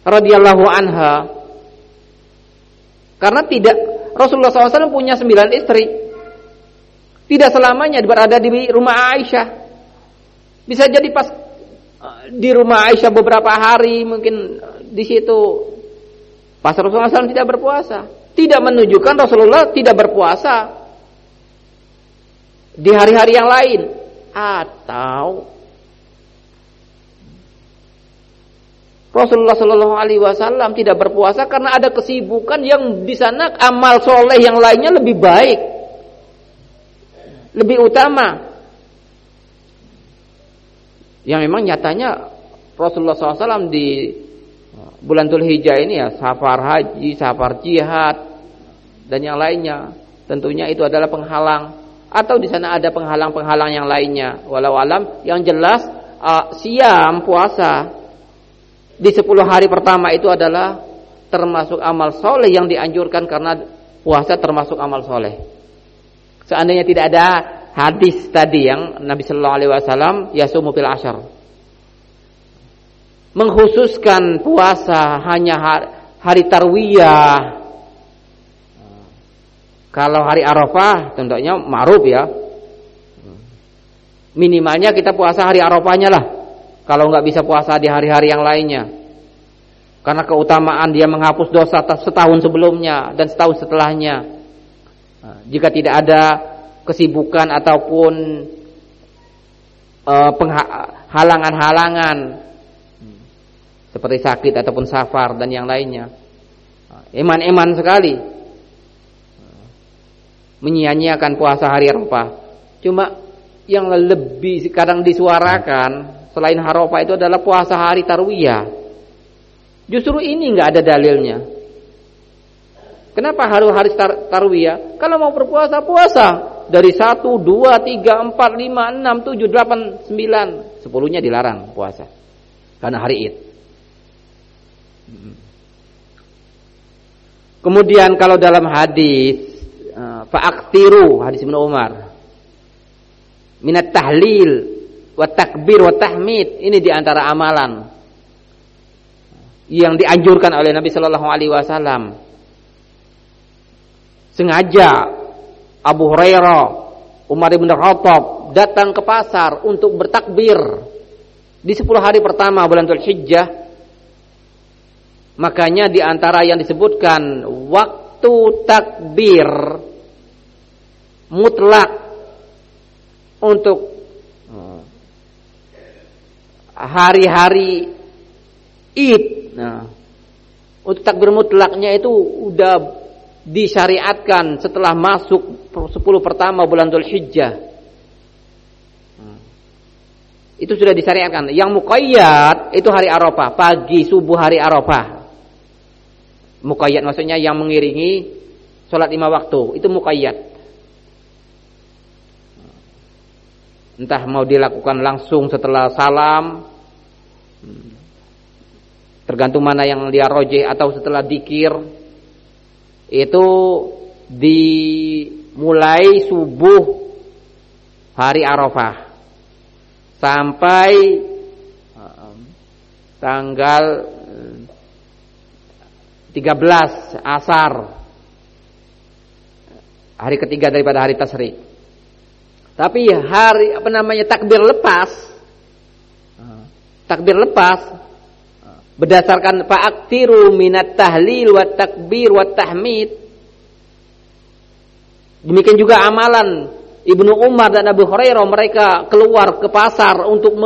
radhiyallahu anha. Karena tidak Rasulullah SAW punya sembilan istri. Tidak selamanya berada di rumah Aisyah. Bisa jadi pas eh, di rumah Aisyah beberapa hari mungkin eh, di situ pas Rasulullah SAW tidak berpuasa. Tidak menunjukkan Rasulullah tidak berpuasa di hari-hari yang lain atau Rasulullah Shallallahu Alaihi Wasallam tidak berpuasa karena ada kesibukan yang di sana amal soleh yang lainnya lebih baik, lebih utama. Yang memang nyatanya Rasulullah SAW di bulan Dhul Hijjah ini ya safar haji, safar jihad dan yang lainnya. Tentunya itu adalah penghalang atau di sana ada penghalang-penghalang yang lainnya. Walau alam yang jelas uh, siam puasa di 10 hari pertama itu adalah termasuk amal soleh yang dianjurkan karena puasa termasuk amal soleh. Seandainya tidak ada hadis tadi yang Nabi Shallallahu Alaihi Wasallam yasumu fil ashar mengkhususkan puasa hanya hari, hari tarwiyah kalau hari Arafah tentunya ma'ruf ya. Minimalnya kita puasa hari Arafahnya lah. kalau nggak bisa puasa di hari-hari yang lainnya. Karena keutamaan dia menghapus dosa setahun sebelumnya dan setahun setelahnya. Nah, jika tidak ada kesibukan ataupun uh, halangan-halangan seperti sakit ataupun safar dan yang lainnya. Eman-eman sekali menyia-nyiakan puasa hari Arafah. Cuma yang lebih kadang disuarakan selain Arafah itu adalah puasa hari Tarwiyah. Justru ini nggak ada dalilnya. Kenapa harus hari tar Tarwiyah? Kalau mau berpuasa puasa dari 1 2 3 4 5 6 7 8 9 10-nya dilarang puasa. Karena hari Id. Kemudian kalau dalam hadis fa'aktiru hadis Ibnu Umar. Minat tahlil wa takbir wa tahmid ini di antara amalan yang dianjurkan oleh Nabi Shallallahu Alaihi Wasallam. Sengaja Abu Hurairah Umar bin Khattab datang ke pasar untuk bertakbir. Di 10 hari pertama bulan Dzulhijjah Makanya di antara yang disebutkan waktu takbir mutlak untuk hari-hari Id. Nah, untuk takbir mutlaknya itu udah disyariatkan setelah masuk 10 pertama bulan Dhul Hijjah. Itu sudah disyariatkan. Yang muqayyad itu hari Arafah, pagi subuh hari Arafah. Muqayyad maksudnya yang mengiringi sholat lima waktu itu muqayyad. Entah mau dilakukan langsung setelah salam, tergantung mana yang dia roje atau setelah dikir, itu dimulai subuh hari Arafah. Sampai eh, tanggal 13 asar. Hari ketiga daripada hari tasrik tapi hari apa namanya takbir lepas. Takbir lepas. Berdasarkan fa'aktiru minat tahlil wa takbir wa tahmid. Demikian juga amalan Ibnu Umar dan Abu Hurairah mereka keluar ke pasar untuk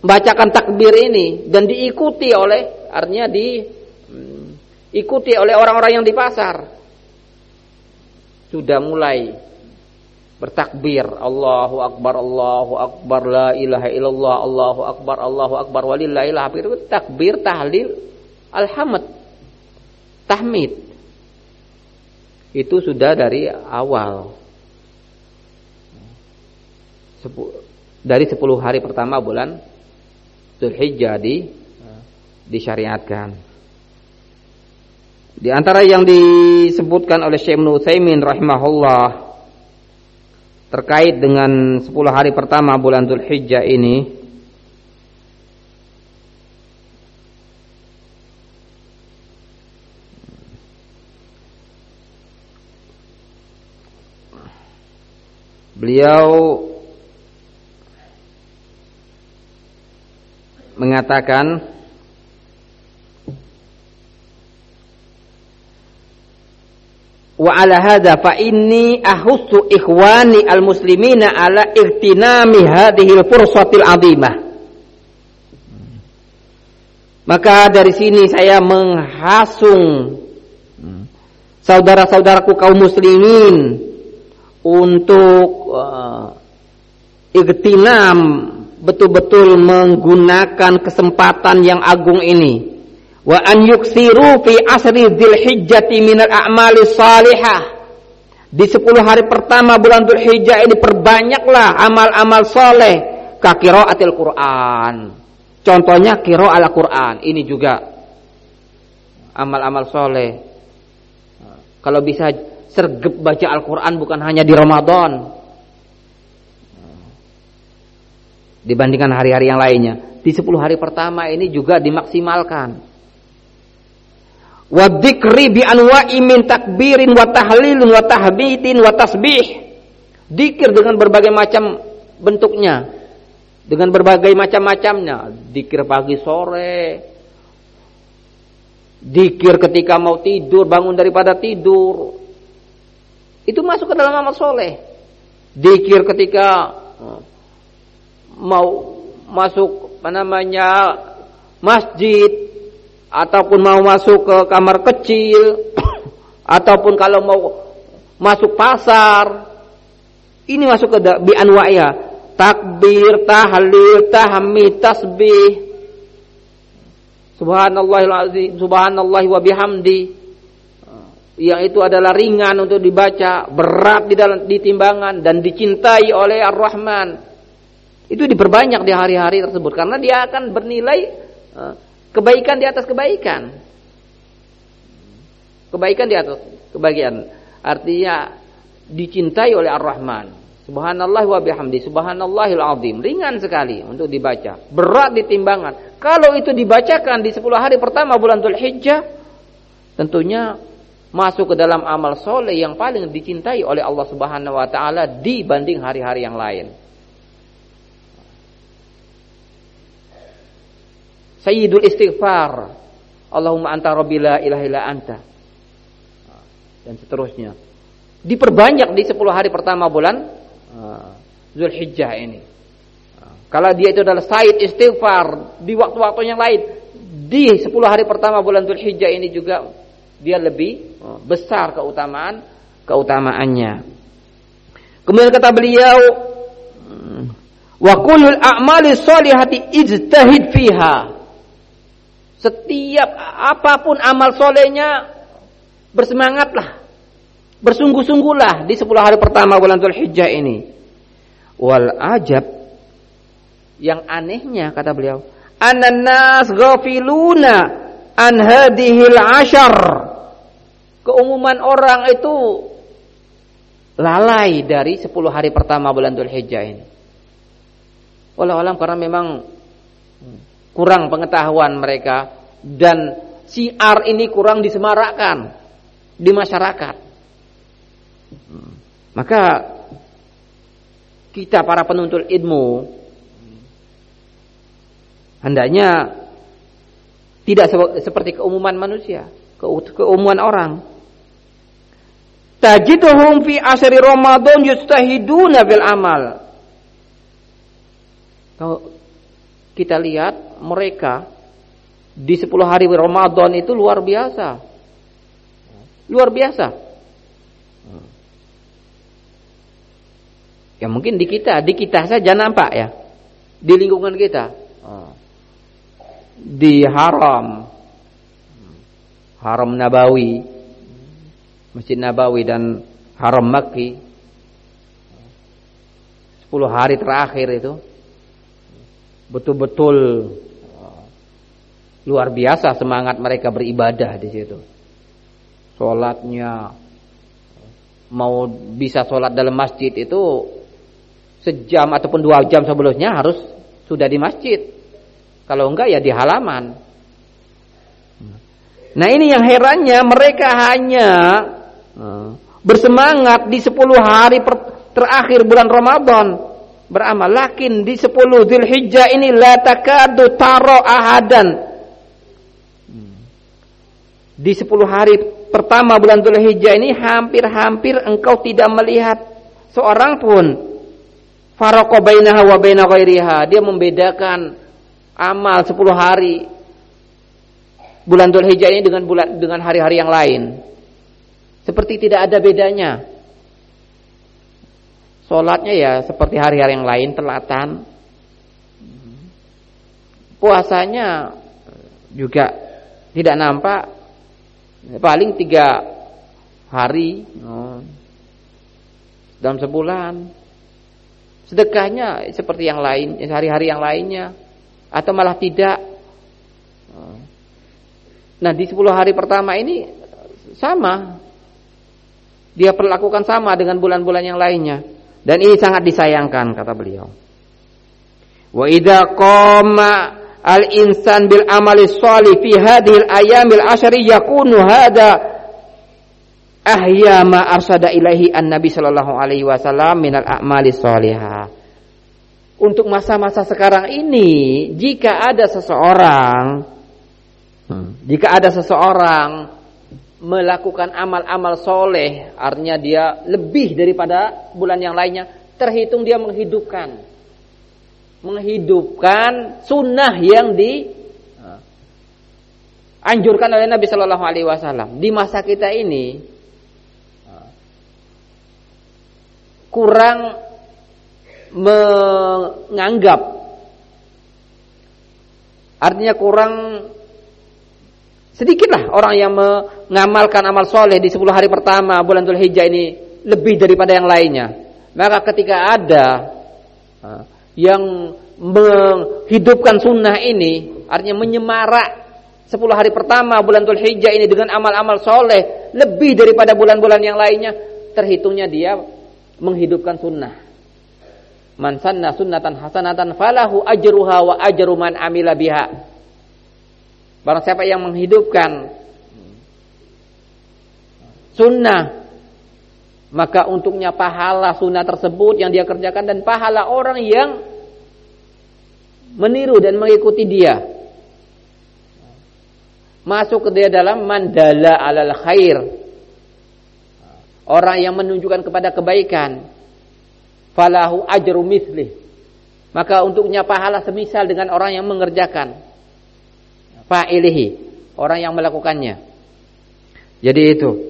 membacakan takbir ini. Dan diikuti oleh artinya diikuti oleh orang-orang yang di pasar. Sudah mulai bertakbir. Allahu akbar Allahu akbar la ilaha illallah Allahu akbar Allahu akbar walillahil hamd itu takbir tahlil alhamd. Tahmid. Itu sudah dari awal. Dari 10 hari pertama bulan Zulhijjah di disyariatkan. Di antara yang disebutkan oleh Syekh Ibnu Utsaimin rahimahullah terkait dengan 10 hari pertama bulan Dzulhijjah ini Beliau mengatakan wa ala hadza fa inni ahussu ikhwani al muslimina ala ihtinami hadhihi al fursatil azimah. Maka dari sini saya menghasung saudara-saudaraku kaum muslimin untuk uh, iktinam betul-betul menggunakan kesempatan yang agung ini wa an yuksiru fi asri dzulhijjati minal a'mali salihah di 10 hari pertama bulan Dzulhijjah ini perbanyaklah amal-amal soleh ka qiraatil Quran. Contohnya qiraat Al-Quran. Ini juga amal-amal soleh. Kalau bisa sergap baca Al-Quran bukan hanya di Ramadan. Dibandingkan hari-hari yang lainnya. Di 10 hari pertama ini juga dimaksimalkan wa dzikri bi anwa'i min takbirin wa tahlilin wa tahmidin wa tasbih. Dikir dengan berbagai macam bentuknya. dengan berbagai macam-macamnya, dikir pagi sore, dikir ketika mau tidur, bangun daripada tidur. Itu masuk ke dalam amal soleh. Dikir ketika eh, mau masuk apa namanya masjid ataupun mau masuk ke kamar kecil ataupun kalau mau masuk pasar ini masuk ke bi anwa'ya takbir, tahlil, tahmid, tasbih. Subhanallahil azim, subhanallah wa bihamdi. Yang itu adalah ringan untuk dibaca, berat di dalam ditimbangan dan dicintai oleh Ar-Rahman. Itu diperbanyak di hari-hari tersebut karena dia akan bernilai eh, kebaikan di atas kebaikan. Kebaikan di atas kebaikan. Artinya dicintai oleh Ar-Rahman. Subhanallah wa bihamdi, subhanallahil azim. Ringan sekali untuk dibaca. Berat di timbangan. Kalau itu dibacakan di 10 hari pertama bulan Dhul Hijjah, tentunya masuk ke dalam amal soleh yang paling dicintai oleh Allah Subhanahu wa taala dibanding hari-hari yang lain. Sayyidul istighfar. Allahumma anta rabbi la ilaha illa anta. Dan seterusnya. Diperbanyak di 10 hari pertama bulan Ah, Zulhijjah ini. Kalau dia itu adalah said istighfar di waktu-waktu yang lain, di 10 hari pertama bulan Zulhijjah ini juga dia lebih ah, besar keutamaan keutamaannya. Kemudian kata beliau, hmm, wa kullul a'mali sholihati ijtahid fiha. Setiap apa pun amal solehnya bersemangatlah Bersungguh-sungguhlah di 10 hari pertama bulan Dzulhijjah ini. Wal ajab yang anehnya kata beliau, ananas ghafiluna an hadhil ashar. Keumuman orang itu lalai dari 10 hari pertama bulan Dzulhijjah ini. Walau alam karena memang kurang pengetahuan mereka dan siar ini kurang disemarakkan di masyarakat. Maka kita para penuntut ilmu hendaknya tidak seperti keumuman manusia, keumuman orang. Tajiduhum fi asri Ramadan yustahiduna bil amal. Kita lihat mereka di 10 hari Ramadan itu luar biasa. Luar biasa. Ya mungkin di kita, di kita saja nampak ya. Di lingkungan kita. Di haram. Haram Nabawi. Masjid Nabawi dan Haram Makki. 10 hari terakhir itu. Betul-betul oh, luar biasa semangat mereka beribadah di situ. Sholatnya mau bisa sholat dalam masjid itu sejam ataupun dua jam sebelumnya harus sudah di masjid. Kalau enggak ya di halaman. Nah ini yang herannya mereka hanya eh, bersemangat di 10 hari terakhir bulan Ramadan beramal. Lakin di 10 Zulhijjah ini la takadu taro ahadan. Di 10 hari pertama bulan Zulhijjah ini hampir-hampir engkau tidak melihat seorang pun Faraqo bainaha wa baina ghairiha. Dia membedakan amal 10 hari bulan Dhul Hijjah ini dengan bulan dengan hari-hari yang lain. Seperti tidak ada bedanya. Salatnya ya seperti hari-hari yang lain telatan. Puasanya juga tidak nampak paling tiga hari dalam sebulan sedekahnya seperti yang lain, hari-hari yang lainnya atau malah tidak. Nah, di 10 hari pertama ini sama. Dia perlakukan sama dengan bulan-bulan yang lainnya dan ini sangat disayangkan kata beliau. Wa idza qama al-insan bil amali shalih fi hadhihi al-ayamil ashri yakunu hadha ahya ma arsada ilahi an nabi sallallahu alaihi wasallam minal a'mali sholihah untuk masa-masa sekarang ini jika ada seseorang hmm. jika ada seseorang melakukan amal-amal soleh artinya dia lebih daripada bulan yang lainnya terhitung dia menghidupkan. Menghidupkan sunnah yang di anjurkan oleh Nabi Shallallahu Alaihi Wasallam. Di masa kita ini kurang menganggap. Artinya kurang sedikitlah orang yang mengamalkan amal soleh di 10 hari pertama bulan Dhul Hijjah ini lebih daripada yang lainnya maka ketika ada yang menghidupkan sunnah ini artinya menyemarak 10 hari pertama bulan Dhul Hijjah ini dengan amal-amal soleh lebih daripada bulan-bulan yang lainnya terhitungnya dia menghidupkan sunnah Man sanna sunnatan hasanatan falahu ajruha wa ajru man amila biha. Barang siapa yang menghidupkan sunnah maka untuknya pahala sunnah tersebut yang dia kerjakan dan pahala orang yang meniru dan mengikuti dia. Masuk ke dia dalam mandala alal khair. Orang yang menunjukkan kepada kebaikan falahu ajru. Maka untuknya pahala semisal dengan orang yang mengerjakan. Fa'ilihi, orang yang melakukannya. Jadi itu.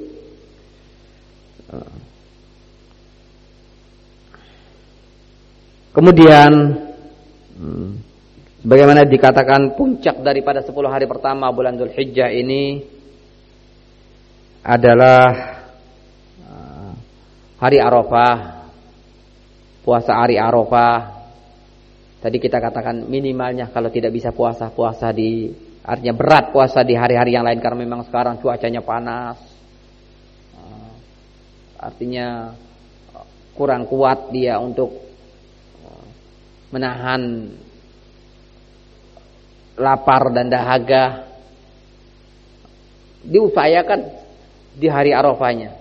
Kemudian hmm, bagaimana dikatakan puncak daripada 10 hari pertama bulan Dzulhijjah ini adalah uh, hari Arafah puasa hari Arafah. Tadi kita katakan minimalnya kalau tidak bisa puasa, puasa di artinya berat puasa di hari-hari yang lain karena memang sekarang cuacanya panas. Ah, artinya kurang kuat dia untuk menahan lapar dan dahaga. Diupayakan di hari Arafahnya.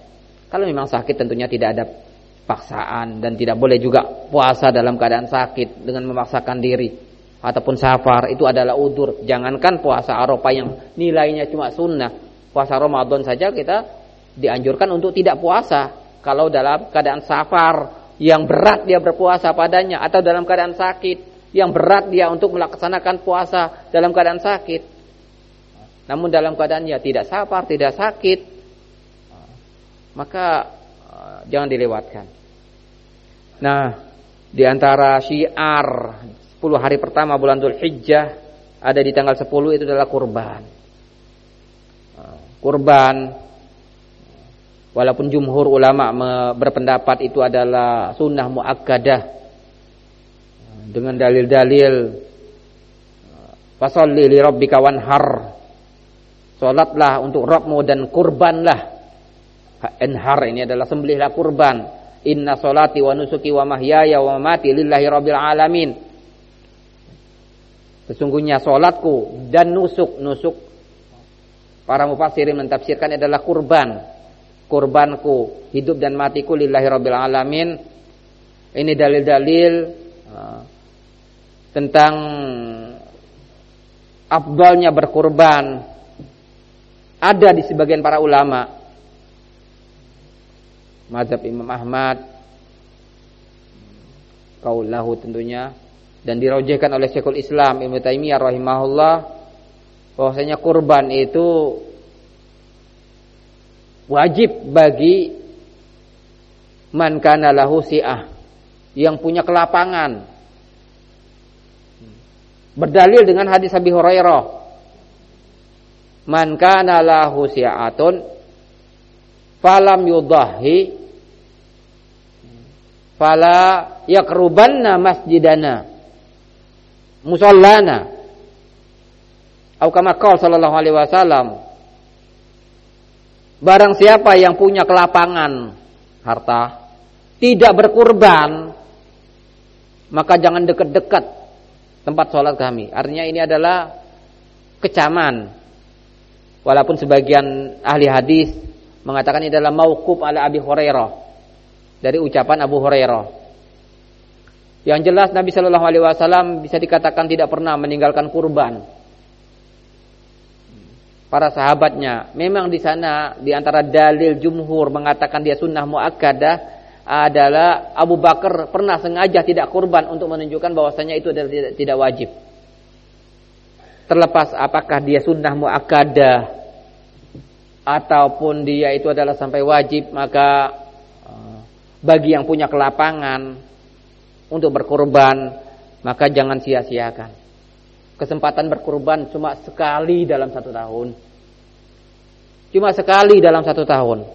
Kalau memang sakit tentunya tidak ada paksaan dan tidak boleh juga puasa dalam keadaan sakit dengan memaksakan diri ataupun safar itu adalah udur. Jangankan puasa Arafah yang nilainya cuma sunnah, puasa Ramadan saja kita dianjurkan untuk tidak puasa kalau dalam keadaan safar yang berat dia berpuasa padanya atau dalam keadaan sakit yang berat dia untuk melaksanakan puasa dalam keadaan sakit. Namun dalam keadaan ya tidak safar, tidak sakit, maka eh, jangan dilewatkan. Nah, di antara syiar 10 hari pertama bulan Dhul Hijjah ada di tanggal 10 itu adalah kurban. Kurban walaupun jumhur ulama berpendapat itu adalah sunnah muakkadah dengan dalil-dalil fasalli li rabbika wanhar salatlah untuk Rabbmu dan kurbanlah enhar ini adalah sembelihlah kurban Inna solati wa nusuki wa mahyaya wa mamati lillahi rabbil alamin. Sesungguhnya solatku dan nusuk nusuk para mufassirin mentafsirkan adalah kurban. Kurbanku, hidup dan matiku lillahi rabbil alamin. Ini dalil-dalil uh, tentang abdalnya berkurban ada di sebagian para ulama mazhab Imam Ahmad kaulahu tentunya dan dirojehkan oleh Syekhul Islam Ibnu Taimiyah rahimahullah bahwasanya kurban itu wajib bagi man kana lahu si'ah yang punya kelapangan. Berdalil dengan hadis Abi Hurairah. Man kana lahu si'atun falam yudahi fala yakrubanna masjidana musallana. Atau kama qol sallallahu alaihi wasallam barang siapa yang punya kelapangan harta tidak berkurban maka jangan dekat-dekat tempat sholat kami artinya ini adalah kecaman walaupun sebagian ahli hadis mengatakan ini adalah mauquf ala Abi Hurairah dari ucapan Abu Hurairah. Yang jelas Nabi Shallallahu Alaihi Wasallam bisa dikatakan tidak pernah meninggalkan kurban. Para sahabatnya, memang di sana di antara dalil jumhur mengatakan dia sunnah muakkadah adalah Abu Bakar pernah sengaja tidak kurban untuk menunjukkan bahwasanya itu adalah tidak, tidak wajib. Terlepas apakah dia sunnah muakkadah ataupun dia itu adalah sampai wajib, maka eh, bagi yang punya kelapangan untuk berkorban, maka jangan sia-siakan. Kesempatan berkorban cuma sekali dalam satu tahun. Cuma sekali dalam satu tahun.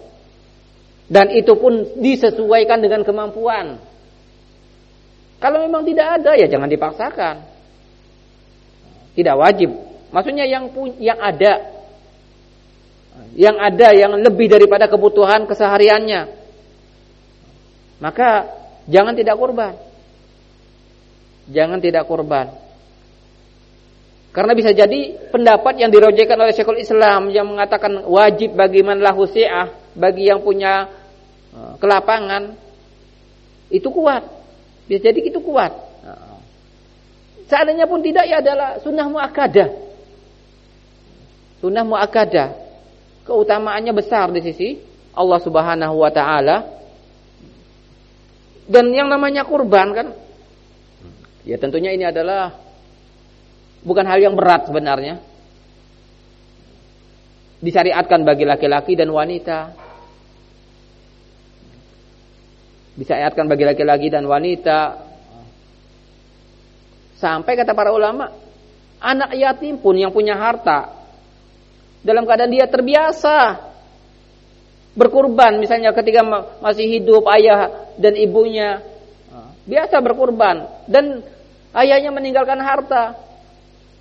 Dan itu pun disesuaikan dengan kemampuan. Kalau memang tidak ada ya jangan dipaksakan. Tidak wajib. Maksudnya yang yang ada yang ada yang lebih daripada kebutuhan kesehariannya. Maka jangan tidak kurban jangan tidak kurban. Karena bisa jadi pendapat yang dirojekan oleh Syekhul Islam yang mengatakan wajib bagi man lahu bagi yang punya eh, kelapangan itu kuat. Bisa jadi itu kuat. Seandainya pun tidak ya adalah sunnah muakkadah. Sunnah muakkadah. Keutamaannya besar di sisi Allah Subhanahu wa taala. Dan yang namanya kurban kan Ya tentunya ini adalah bukan hal yang berat sebenarnya. Disyariatkan bagi laki-laki dan wanita. Disyariatkan bagi laki-laki dan wanita. Sampai kata para ulama, anak yatim pun yang punya harta dalam keadaan dia terbiasa berkurban misalnya ketika masih hidup ayah dan ibunya biasa berkurban dan Ayahnya meninggalkan harta.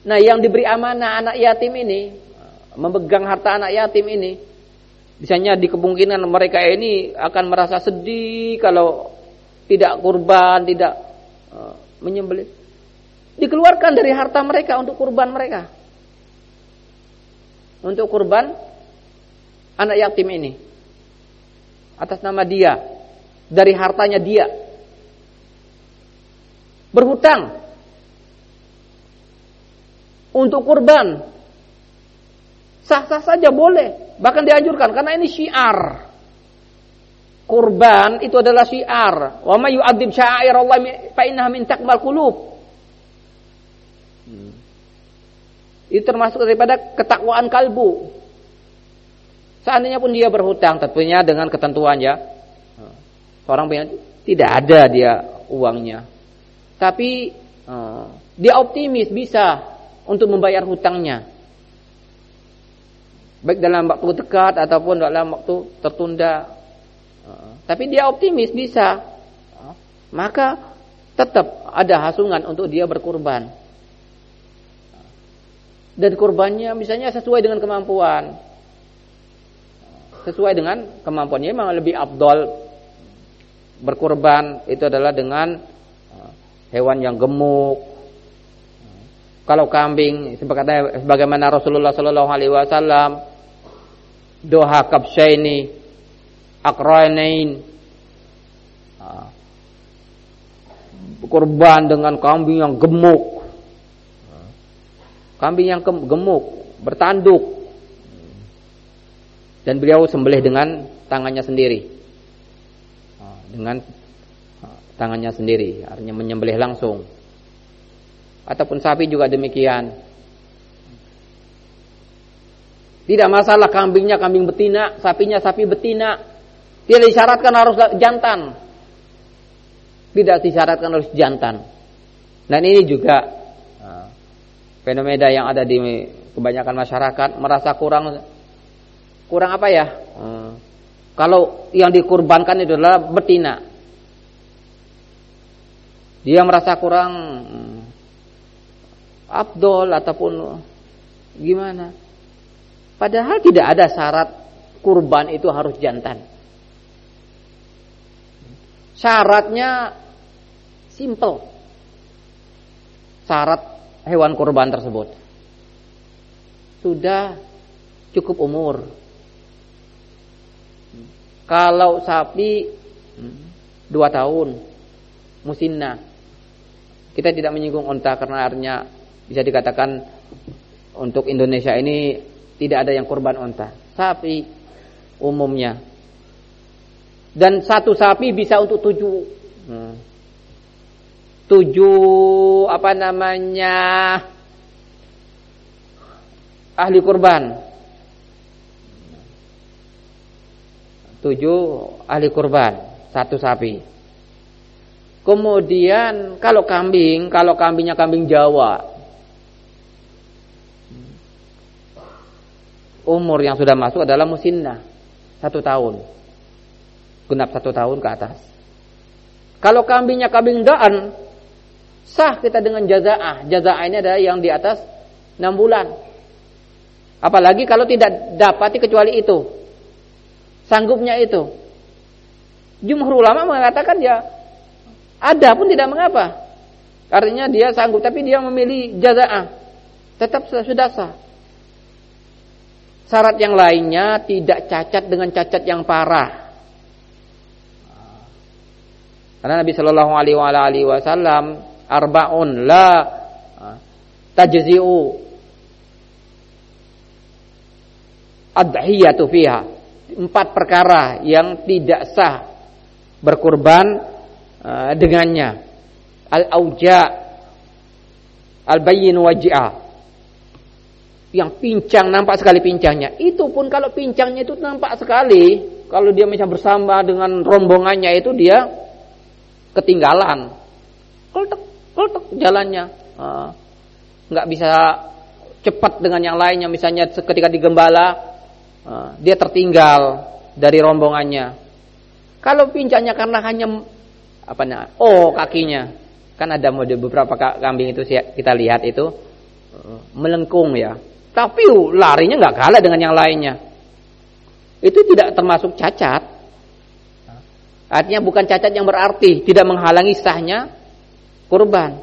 Nah, yang diberi amanah anak yatim ini, memegang harta anak yatim ini, misalnya di kemungkinan mereka ini akan merasa sedih kalau tidak kurban, tidak uh, menyembelih. Dikeluarkan dari harta mereka untuk kurban mereka. Untuk kurban anak yatim ini. Atas nama dia. Dari hartanya dia. Berhutang untuk kurban. Sah-sah saja boleh, bahkan dianjurkan karena ini syiar. Kurban itu adalah syiar. Wa may yu'adzim sya'air Allah fa innaha min taqmal qulub. Itu termasuk daripada ketakwaan kalbu. Seandainya pun dia berhutang, tentunya dengan ketentuan ya. Seorang punya tidak ada dia uangnya. Tapi uh, dia optimis bisa untuk membayar hutangnya. Baik dalam waktu dekat ataupun dalam waktu tertunda. Tapi dia optimis bisa. Maka tetap ada hasungan untuk dia berkurban. Dan kurbannya misalnya sesuai dengan kemampuan. Sesuai dengan kemampuannya memang lebih abdol berkurban itu adalah dengan hewan yang gemuk, kalau kambing sebagaimana Rasulullah sallallahu alaihi wasallam doha kabsyaini akrainain. Kurban dengan kambing yang gemuk. Kambing yang gemuk bertanduk. Dan beliau sembelih dengan tangannya sendiri. Dengan tangannya sendiri. Artinya menyembelih langsung ataupun sapi juga demikian. Tidak masalah kambingnya kambing betina, sapinya sapi betina. Tidak disyaratkan harus jantan. Tidak disyaratkan harus jantan. Dan ini juga fenomena yang ada di kebanyakan masyarakat merasa kurang kurang apa ya? Uh, kalau yang dikurbankan itu adalah betina. Dia merasa kurang abdol ataupun gimana. Padahal tidak ada syarat kurban itu harus jantan. Syaratnya simple. Syarat hewan kurban tersebut sudah cukup umur. Kalau sapi dua tahun musinna Kita tidak menyinggung unta karena artinya bisa dikatakan untuk Indonesia ini tidak ada yang kurban unta. Sapi umumnya. Dan satu sapi bisa untuk tujuh. Hmm. Tujuh apa namanya ahli kurban. Tujuh ahli kurban satu sapi. Kemudian kalau kambing, kalau kambingnya kambing Jawa, umur yang sudah masuk adalah musinna satu tahun, genap satu tahun ke atas. Kalau kambingnya kambing daan, sah kita dengan jazaah. Jazaah ini adalah yang di atas enam bulan. Apalagi kalau tidak dapati kecuali itu, sanggupnya itu. Jumhur ulama mengatakan ya ada pun tidak mengapa. Artinya dia sanggup tapi dia memilih jaza'ah. Tetap sudah sah. Syarat yang lainnya tidak cacat dengan cacat yang parah. Karena Nabi Shallallahu Alaihi Wasallam arbaun la tajziu adhiyatu fiha. Empat perkara yang tidak sah berkurban Eh, dengannya. Al-auja al-bayyin waj'ah yang pincang nampak sekali pincangnya. Itu pun kalau pincangnya itu nampak sekali. Kalau dia bisa bersama dengan rombongannya itu dia ketinggalan. Keltek keltek jalannya. Uh, nggak bisa cepat dengan yang lainnya. Misalnya ketika digembala uh, dia tertinggal dari rombongannya. Kalau pincangnya karena hanya apa namanya oh kakinya. Kan ada mode beberapa kambing itu kita lihat itu. Eh, melengkung ya tapi larinya nggak kalah dengan yang lainnya. Itu tidak termasuk cacat. Artinya bukan cacat yang berarti tidak menghalangi sahnya kurban.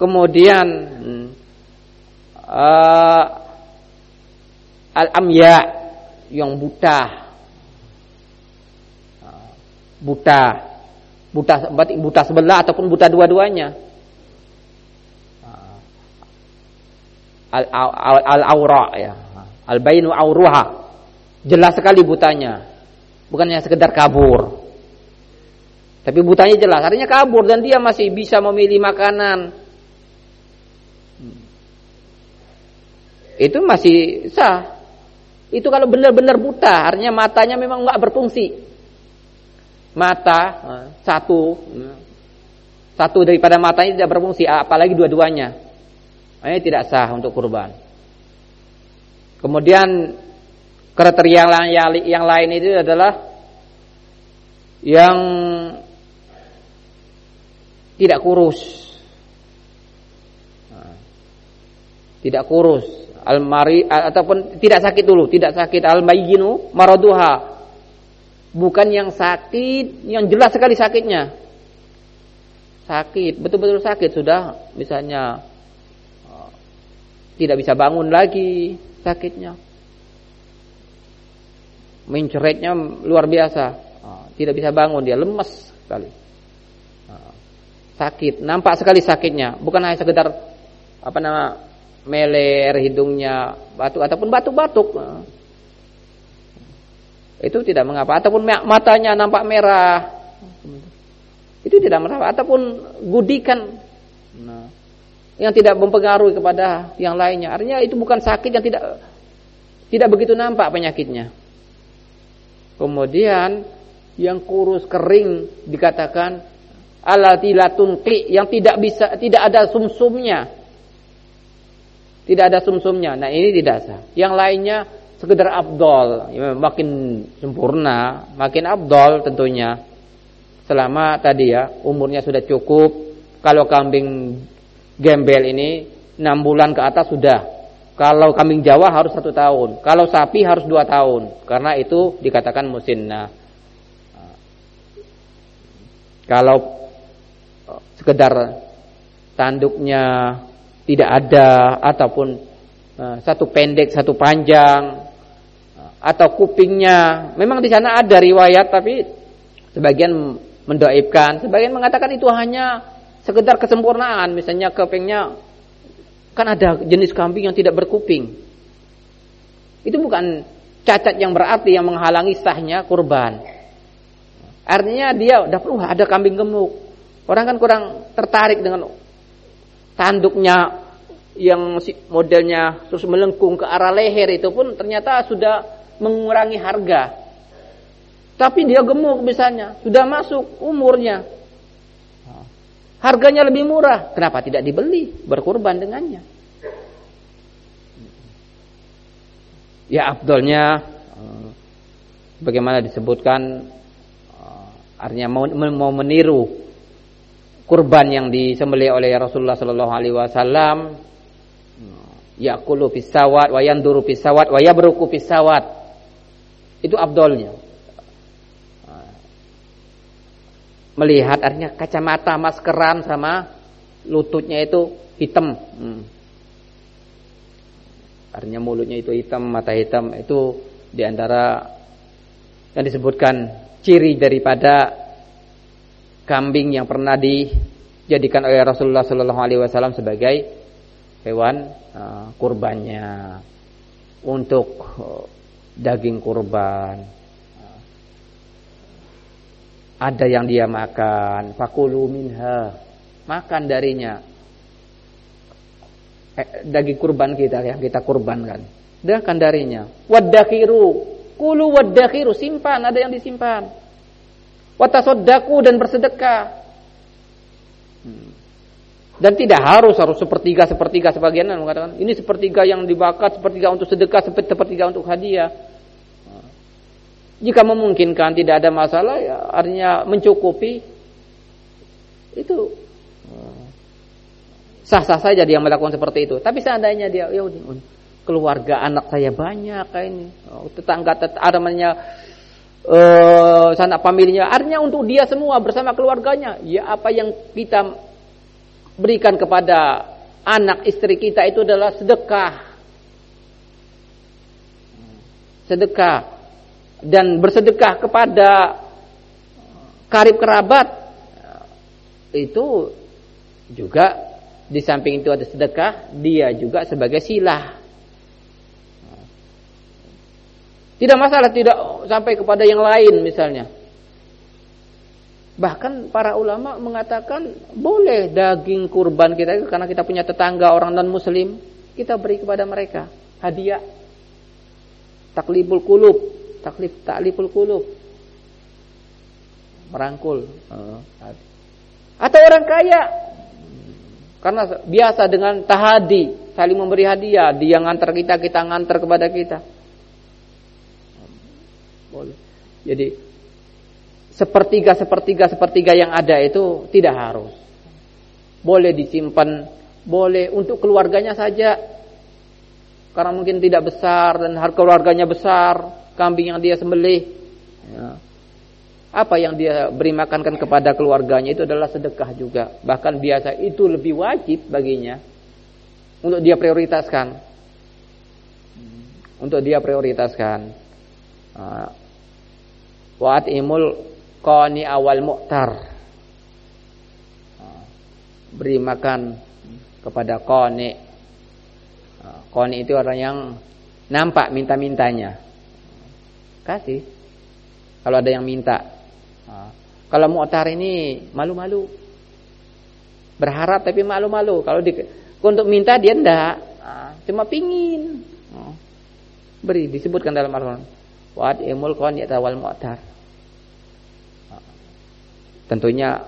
Kemudian uh, al-amya yang buta. Buta. Buta buta sebelah ataupun buta dua-duanya al, al, al ya. Al bainu auruha. Jelas sekali butanya. Bukannya sekedar kabur. Tapi butanya jelas. Artinya kabur dan dia masih bisa memilih makanan. Itu masih sah. Itu kalau benar-benar buta artinya matanya memang nggak berfungsi. Mata eh, satu. Satu daripada matanya tidak berfungsi apalagi dua-duanya ini tidak sah untuk kurban. Kemudian kriteria yang, lain itu adalah yang tidak kurus. Nah, tidak kurus. Almari ataupun tidak sakit dulu tidak sakit. Almayinu maraduha. Bukan yang sakit yang jelas sekali sakitnya. Sakit betul-betul sakit sudah misalnya tidak bisa bangun lagi sakitnya. Menceretnya luar biasa. Eh, tidak bisa bangun dia lemes sekali. Eh, sakit nampak sekali sakitnya. Bukan hanya sekedar apa nama meler hidungnya batuk ataupun batuk-batuk. Itu tidak mengapa. Ataupun matanya nampak merah. Itu tidak mengapa. Ataupun gudikan. Nah, yang tidak mempengaruhi kepada yang lainnya. Artinya itu bukan sakit yang tidak tidak begitu nampak penyakitnya. Kemudian yang kurus kering dikatakan alatilatunqi yang tidak bisa tidak ada sumsumnya. Tidak ada sumsumnya. Nah ini tidak sah. Yang lainnya sekedar abdol, ya, makin sempurna, makin abdol tentunya. Selama tadi ya umurnya sudah cukup. Kalau kambing gembel ini enam bulan ke atas sudah. Kalau kambing Jawa harus satu tahun. Kalau sapi harus dua tahun. Karena itu dikatakan musinna. Kalau eh, sekedar tanduknya tidak ada ataupun uh, satu pendek satu panjang atau kupingnya. Memang di sana ada riwayat tapi sebagian mendoibkan, sebagian mengatakan itu hanya sekedar kesempurnaan, misalnya kepingnya kan ada jenis kambing yang tidak berkuping. Itu bukan cacat yang berarti yang menghalangi sahnya kurban. Artinya dia udah perlu ada kambing gemuk. Orang kan kurang tertarik dengan tanduknya yang modelnya terus melengkung ke arah leher itu pun ternyata sudah mengurangi harga. Tapi dia gemuk misalnya, sudah masuk umurnya. Harganya lebih murah, kenapa tidak dibeli, berkurban dengannya? Ya abdolnya eh, bagaimana disebutkan eh, artinya mau, mau meniru kurban yang disembelih oleh Rasulullah sallallahu alaihi wasallam. Yakulu pisawat wa yanduru pisawat wa yabruku pisawat itu abdolnya melihat artinya kacamata maskeran sama lututnya itu hitam. Hmm. artinya mulutnya itu hitam mata hitam itu di antara yang disebutkan ciri daripada kambing yang pernah dijadikan oleh Rasulullah Shallallahu Alaihi Wasallam sebagai hewan uh, kurbannya. Untuk uh, daging kurban ada yang dia makan. Fakulu minha. Makan darinya. Eh, daging kurban kita yang kita kurbankan. Makan darinya. Wadakhiru. Kulu wadakhiru. Simpan ada yang disimpan. Watasodaku dan bersedekah. Dan tidak harus harus sepertiga sepertiga sebagian. Mengatakan ini sepertiga yang dibakar, sepertiga untuk sedekah, sepertiga untuk hadiah. Jika memungkinkan tidak ada masalah ya artinya mencukupi itu sah-sah saja dia melakukan seperti itu. Tapi seandainya dia ya keluarga anak saya banyak kayak ini, oh, tetangga tet ada namanya uh, sanak familinya, artinya untuk dia semua bersama keluarganya. Ya apa yang kita berikan kepada anak istri kita itu adalah sedekah. Sedekah dan bersedekah kepada karib kerabat itu juga di samping itu ada sedekah, dia juga sebagai silah. Tidak masalah tidak sampai kepada yang lain misalnya. Bahkan para ulama mengatakan boleh daging kurban kita karena kita punya tetangga orang non muslim, kita beri kepada mereka hadiah. Taklibul kulub, taklif takliful kulub. Merangkul. Eh, Atau orang kaya karena biasa dengan tahadi, saling memberi hadiah, dia ngantar kita, kita ngantar kepada kita. Boleh. Jadi sepertiga sepertiga sepertiga yang ada itu tidak harus. Boleh disimpan, boleh untuk keluarganya saja. Karena mungkin tidak besar dan harga keluarganya besar, kambing yang dia sembelih. Ya. Apa yang dia beri makankan kepada keluarganya itu adalah sedekah juga. Bahkan biasa itu lebih wajib baginya untuk dia prioritaskan. Untuk dia prioritaskan. Waat imul Qani awal mu'tar Beri makan kepada Qani Qani itu orang yang Nampak minta-mintanya Kasih. Kalau ada yang minta. Kalau mu'tar ini malu-malu. Berharap tapi malu-malu. Kalau di, untuk minta dia enggak. Cuma pingin. Beri disebutkan dalam Al-Quran. Wa'ad imul qani awal mu'tar. Tentunya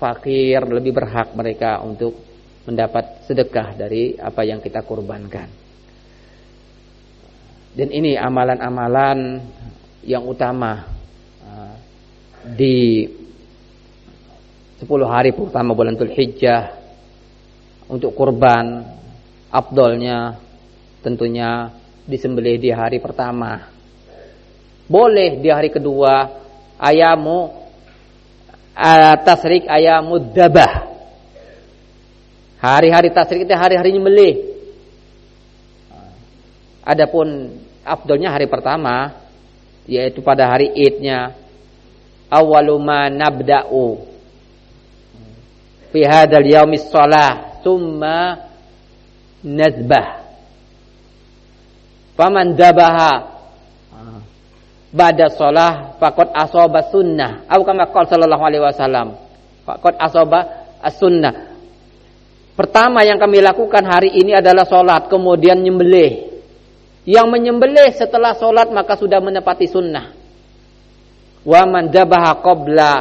fakir lebih berhak mereka untuk mendapat sedekah dari apa yang kita kurbankan. Dan ini amalan-amalan yang utama uh, di 10 hari pertama bulan Hijjah untuk kurban abdolnya tentunya disembelih di hari pertama. Boleh di hari kedua ayamu tasrik ayamud dabah. Hari-hari tasrik itu hari-hari nyembelih. Adapun abdulnya hari pertama yaitu pada hari Idnya awaluma nabda'u. fi hadzal yaumis shalah thumma nazbah faman dabaha ba'da shalah faqad asaba sunnah atau kama qala sallallahu alaihi wasallam faqad asaba as-sunnah Pertama yang kami lakukan hari ini adalah sholat, kemudian nyembelih. Yang menyembelih setelah sholat maka sudah menepati sunnah. Wa man dabaha qabla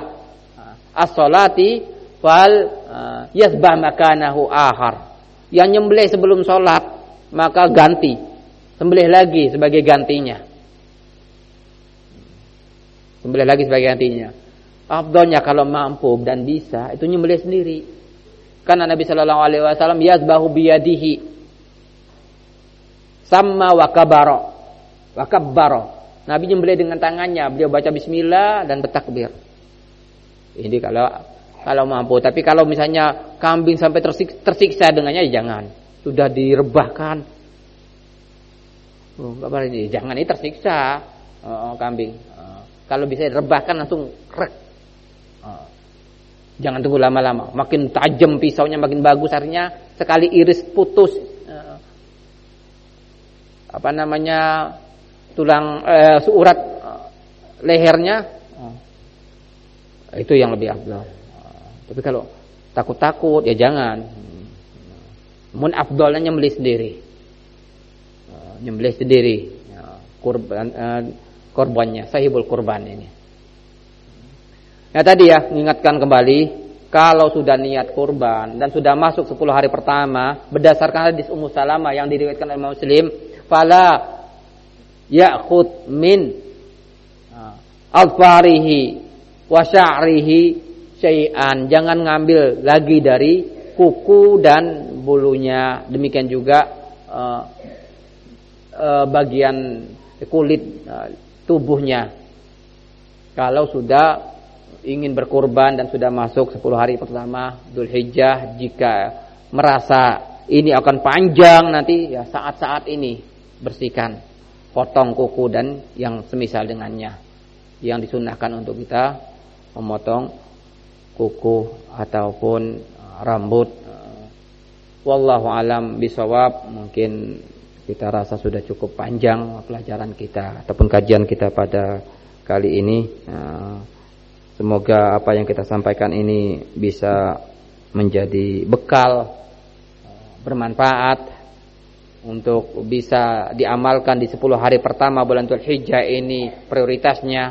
as-sholati fal uh, yasbah makanahu ahar. Yang nyembelih sebelum sholat maka ganti, sembelih lagi sebagai gantinya. Sembelih lagi sebagai gantinya. Abdulnya kalau mampu dan bisa itu nyembelih sendiri. Karena Nabi Shallallahu Alaihi Wasallam yasbahu biyadihi sama wakabaro wakabaro. Nabi nyembelih dengan tangannya, beliau baca Bismillah dan bertakbir. Ini kalau kalau mampu. Tapi kalau misalnya kambing sampai tersiksa, tersiksa dengannya, ya jangan. Sudah direbahkan. Oh, ini? Jangan ini tersiksa oh, kambing. Oh. Kalau bisa direbahkan langsung rek. Oh. Jangan tunggu lama-lama. Makin tajam pisaunya makin bagus artinya sekali iris putus apa namanya tulang eh, eh, lehernya itu yang lebih afdal. Tapi kalau takut-takut ya jangan. Mun afdalnya nyembelih sendiri. Nyembelih sendiri. Kurban korbannya, sahibul kurban ini. Ya tadi ya, mengingatkan kembali kalau sudah niat kurban dan sudah masuk 10 hari pertama berdasarkan hadis Ummu Salamah yang diriwayatkan oleh Muslim, fala ya'khud min alfarihi wa sya'rihi syai'an. Jangan ngambil lagi dari kuku dan bulunya. Demikian juga uh, uh, bagian kulit uh, tubuhnya. Kalau sudah ingin berkurban dan sudah masuk 10 hari pertama Dhul Hijjah jika merasa ini akan panjang nanti ya saat-saat ini bersihkan potong kuku dan yang semisal dengannya. Yang disunahkan untuk kita memotong kuku ataupun uh, rambut. Uh, wallahu alam bisawab. Mungkin kita rasa sudah cukup panjang pelajaran kita ataupun kajian kita pada kali ini. Uh, Semoga apa yang kita sampaikan ini bisa menjadi bekal bermanfaat untuk bisa diamalkan di 10 hari pertama bulan Dzulhijjah ini prioritasnya.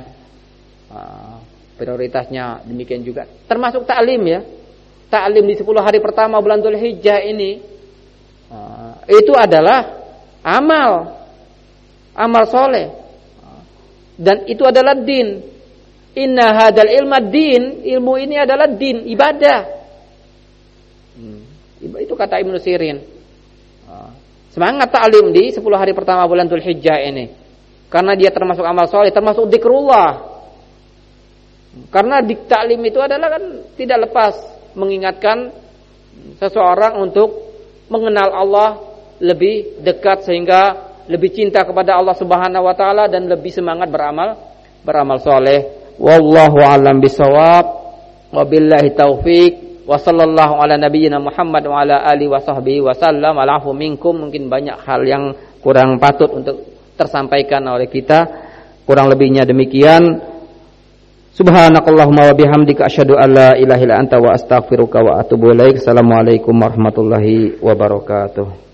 Ah, prioritasnya demikian juga. Termasuk taklim ya. Taklim di 10 hari pertama bulan Dzulhijjah ini ah, itu adalah amal. Amal soleh. Dan itu adalah din. Inna hadal ilma din, ilmu ini adalah din, ibadah. Hmm. Itu kata Ibnu Sirin. Semangat ta'lim di 10 hari pertama bulan Dhul Hijjah ini. Karena dia termasuk amal soleh, termasuk dikrullah. Karena taklim itu adalah kan tidak lepas mengingatkan seseorang untuk mengenal Allah lebih dekat sehingga lebih cinta kepada Allah Subhanahu wa taala dan lebih semangat beramal beramal soleh wallahu alam bisawab wabillahi taufik wa sallallahu ala nabiyyina Muhammad wa ala wa sahbihi wa sallam. Alafu minkum. Mungkin banyak hal yang kurang patut untuk tersampaikan oleh kita. Kurang lebihnya demikian. Subhanakallahumma wa bihamdika asyhadu an la ilaha illa anta wa astaghfiruka wa atubu ilaik. Assalamualaikum warahmatullahi wabarakatuh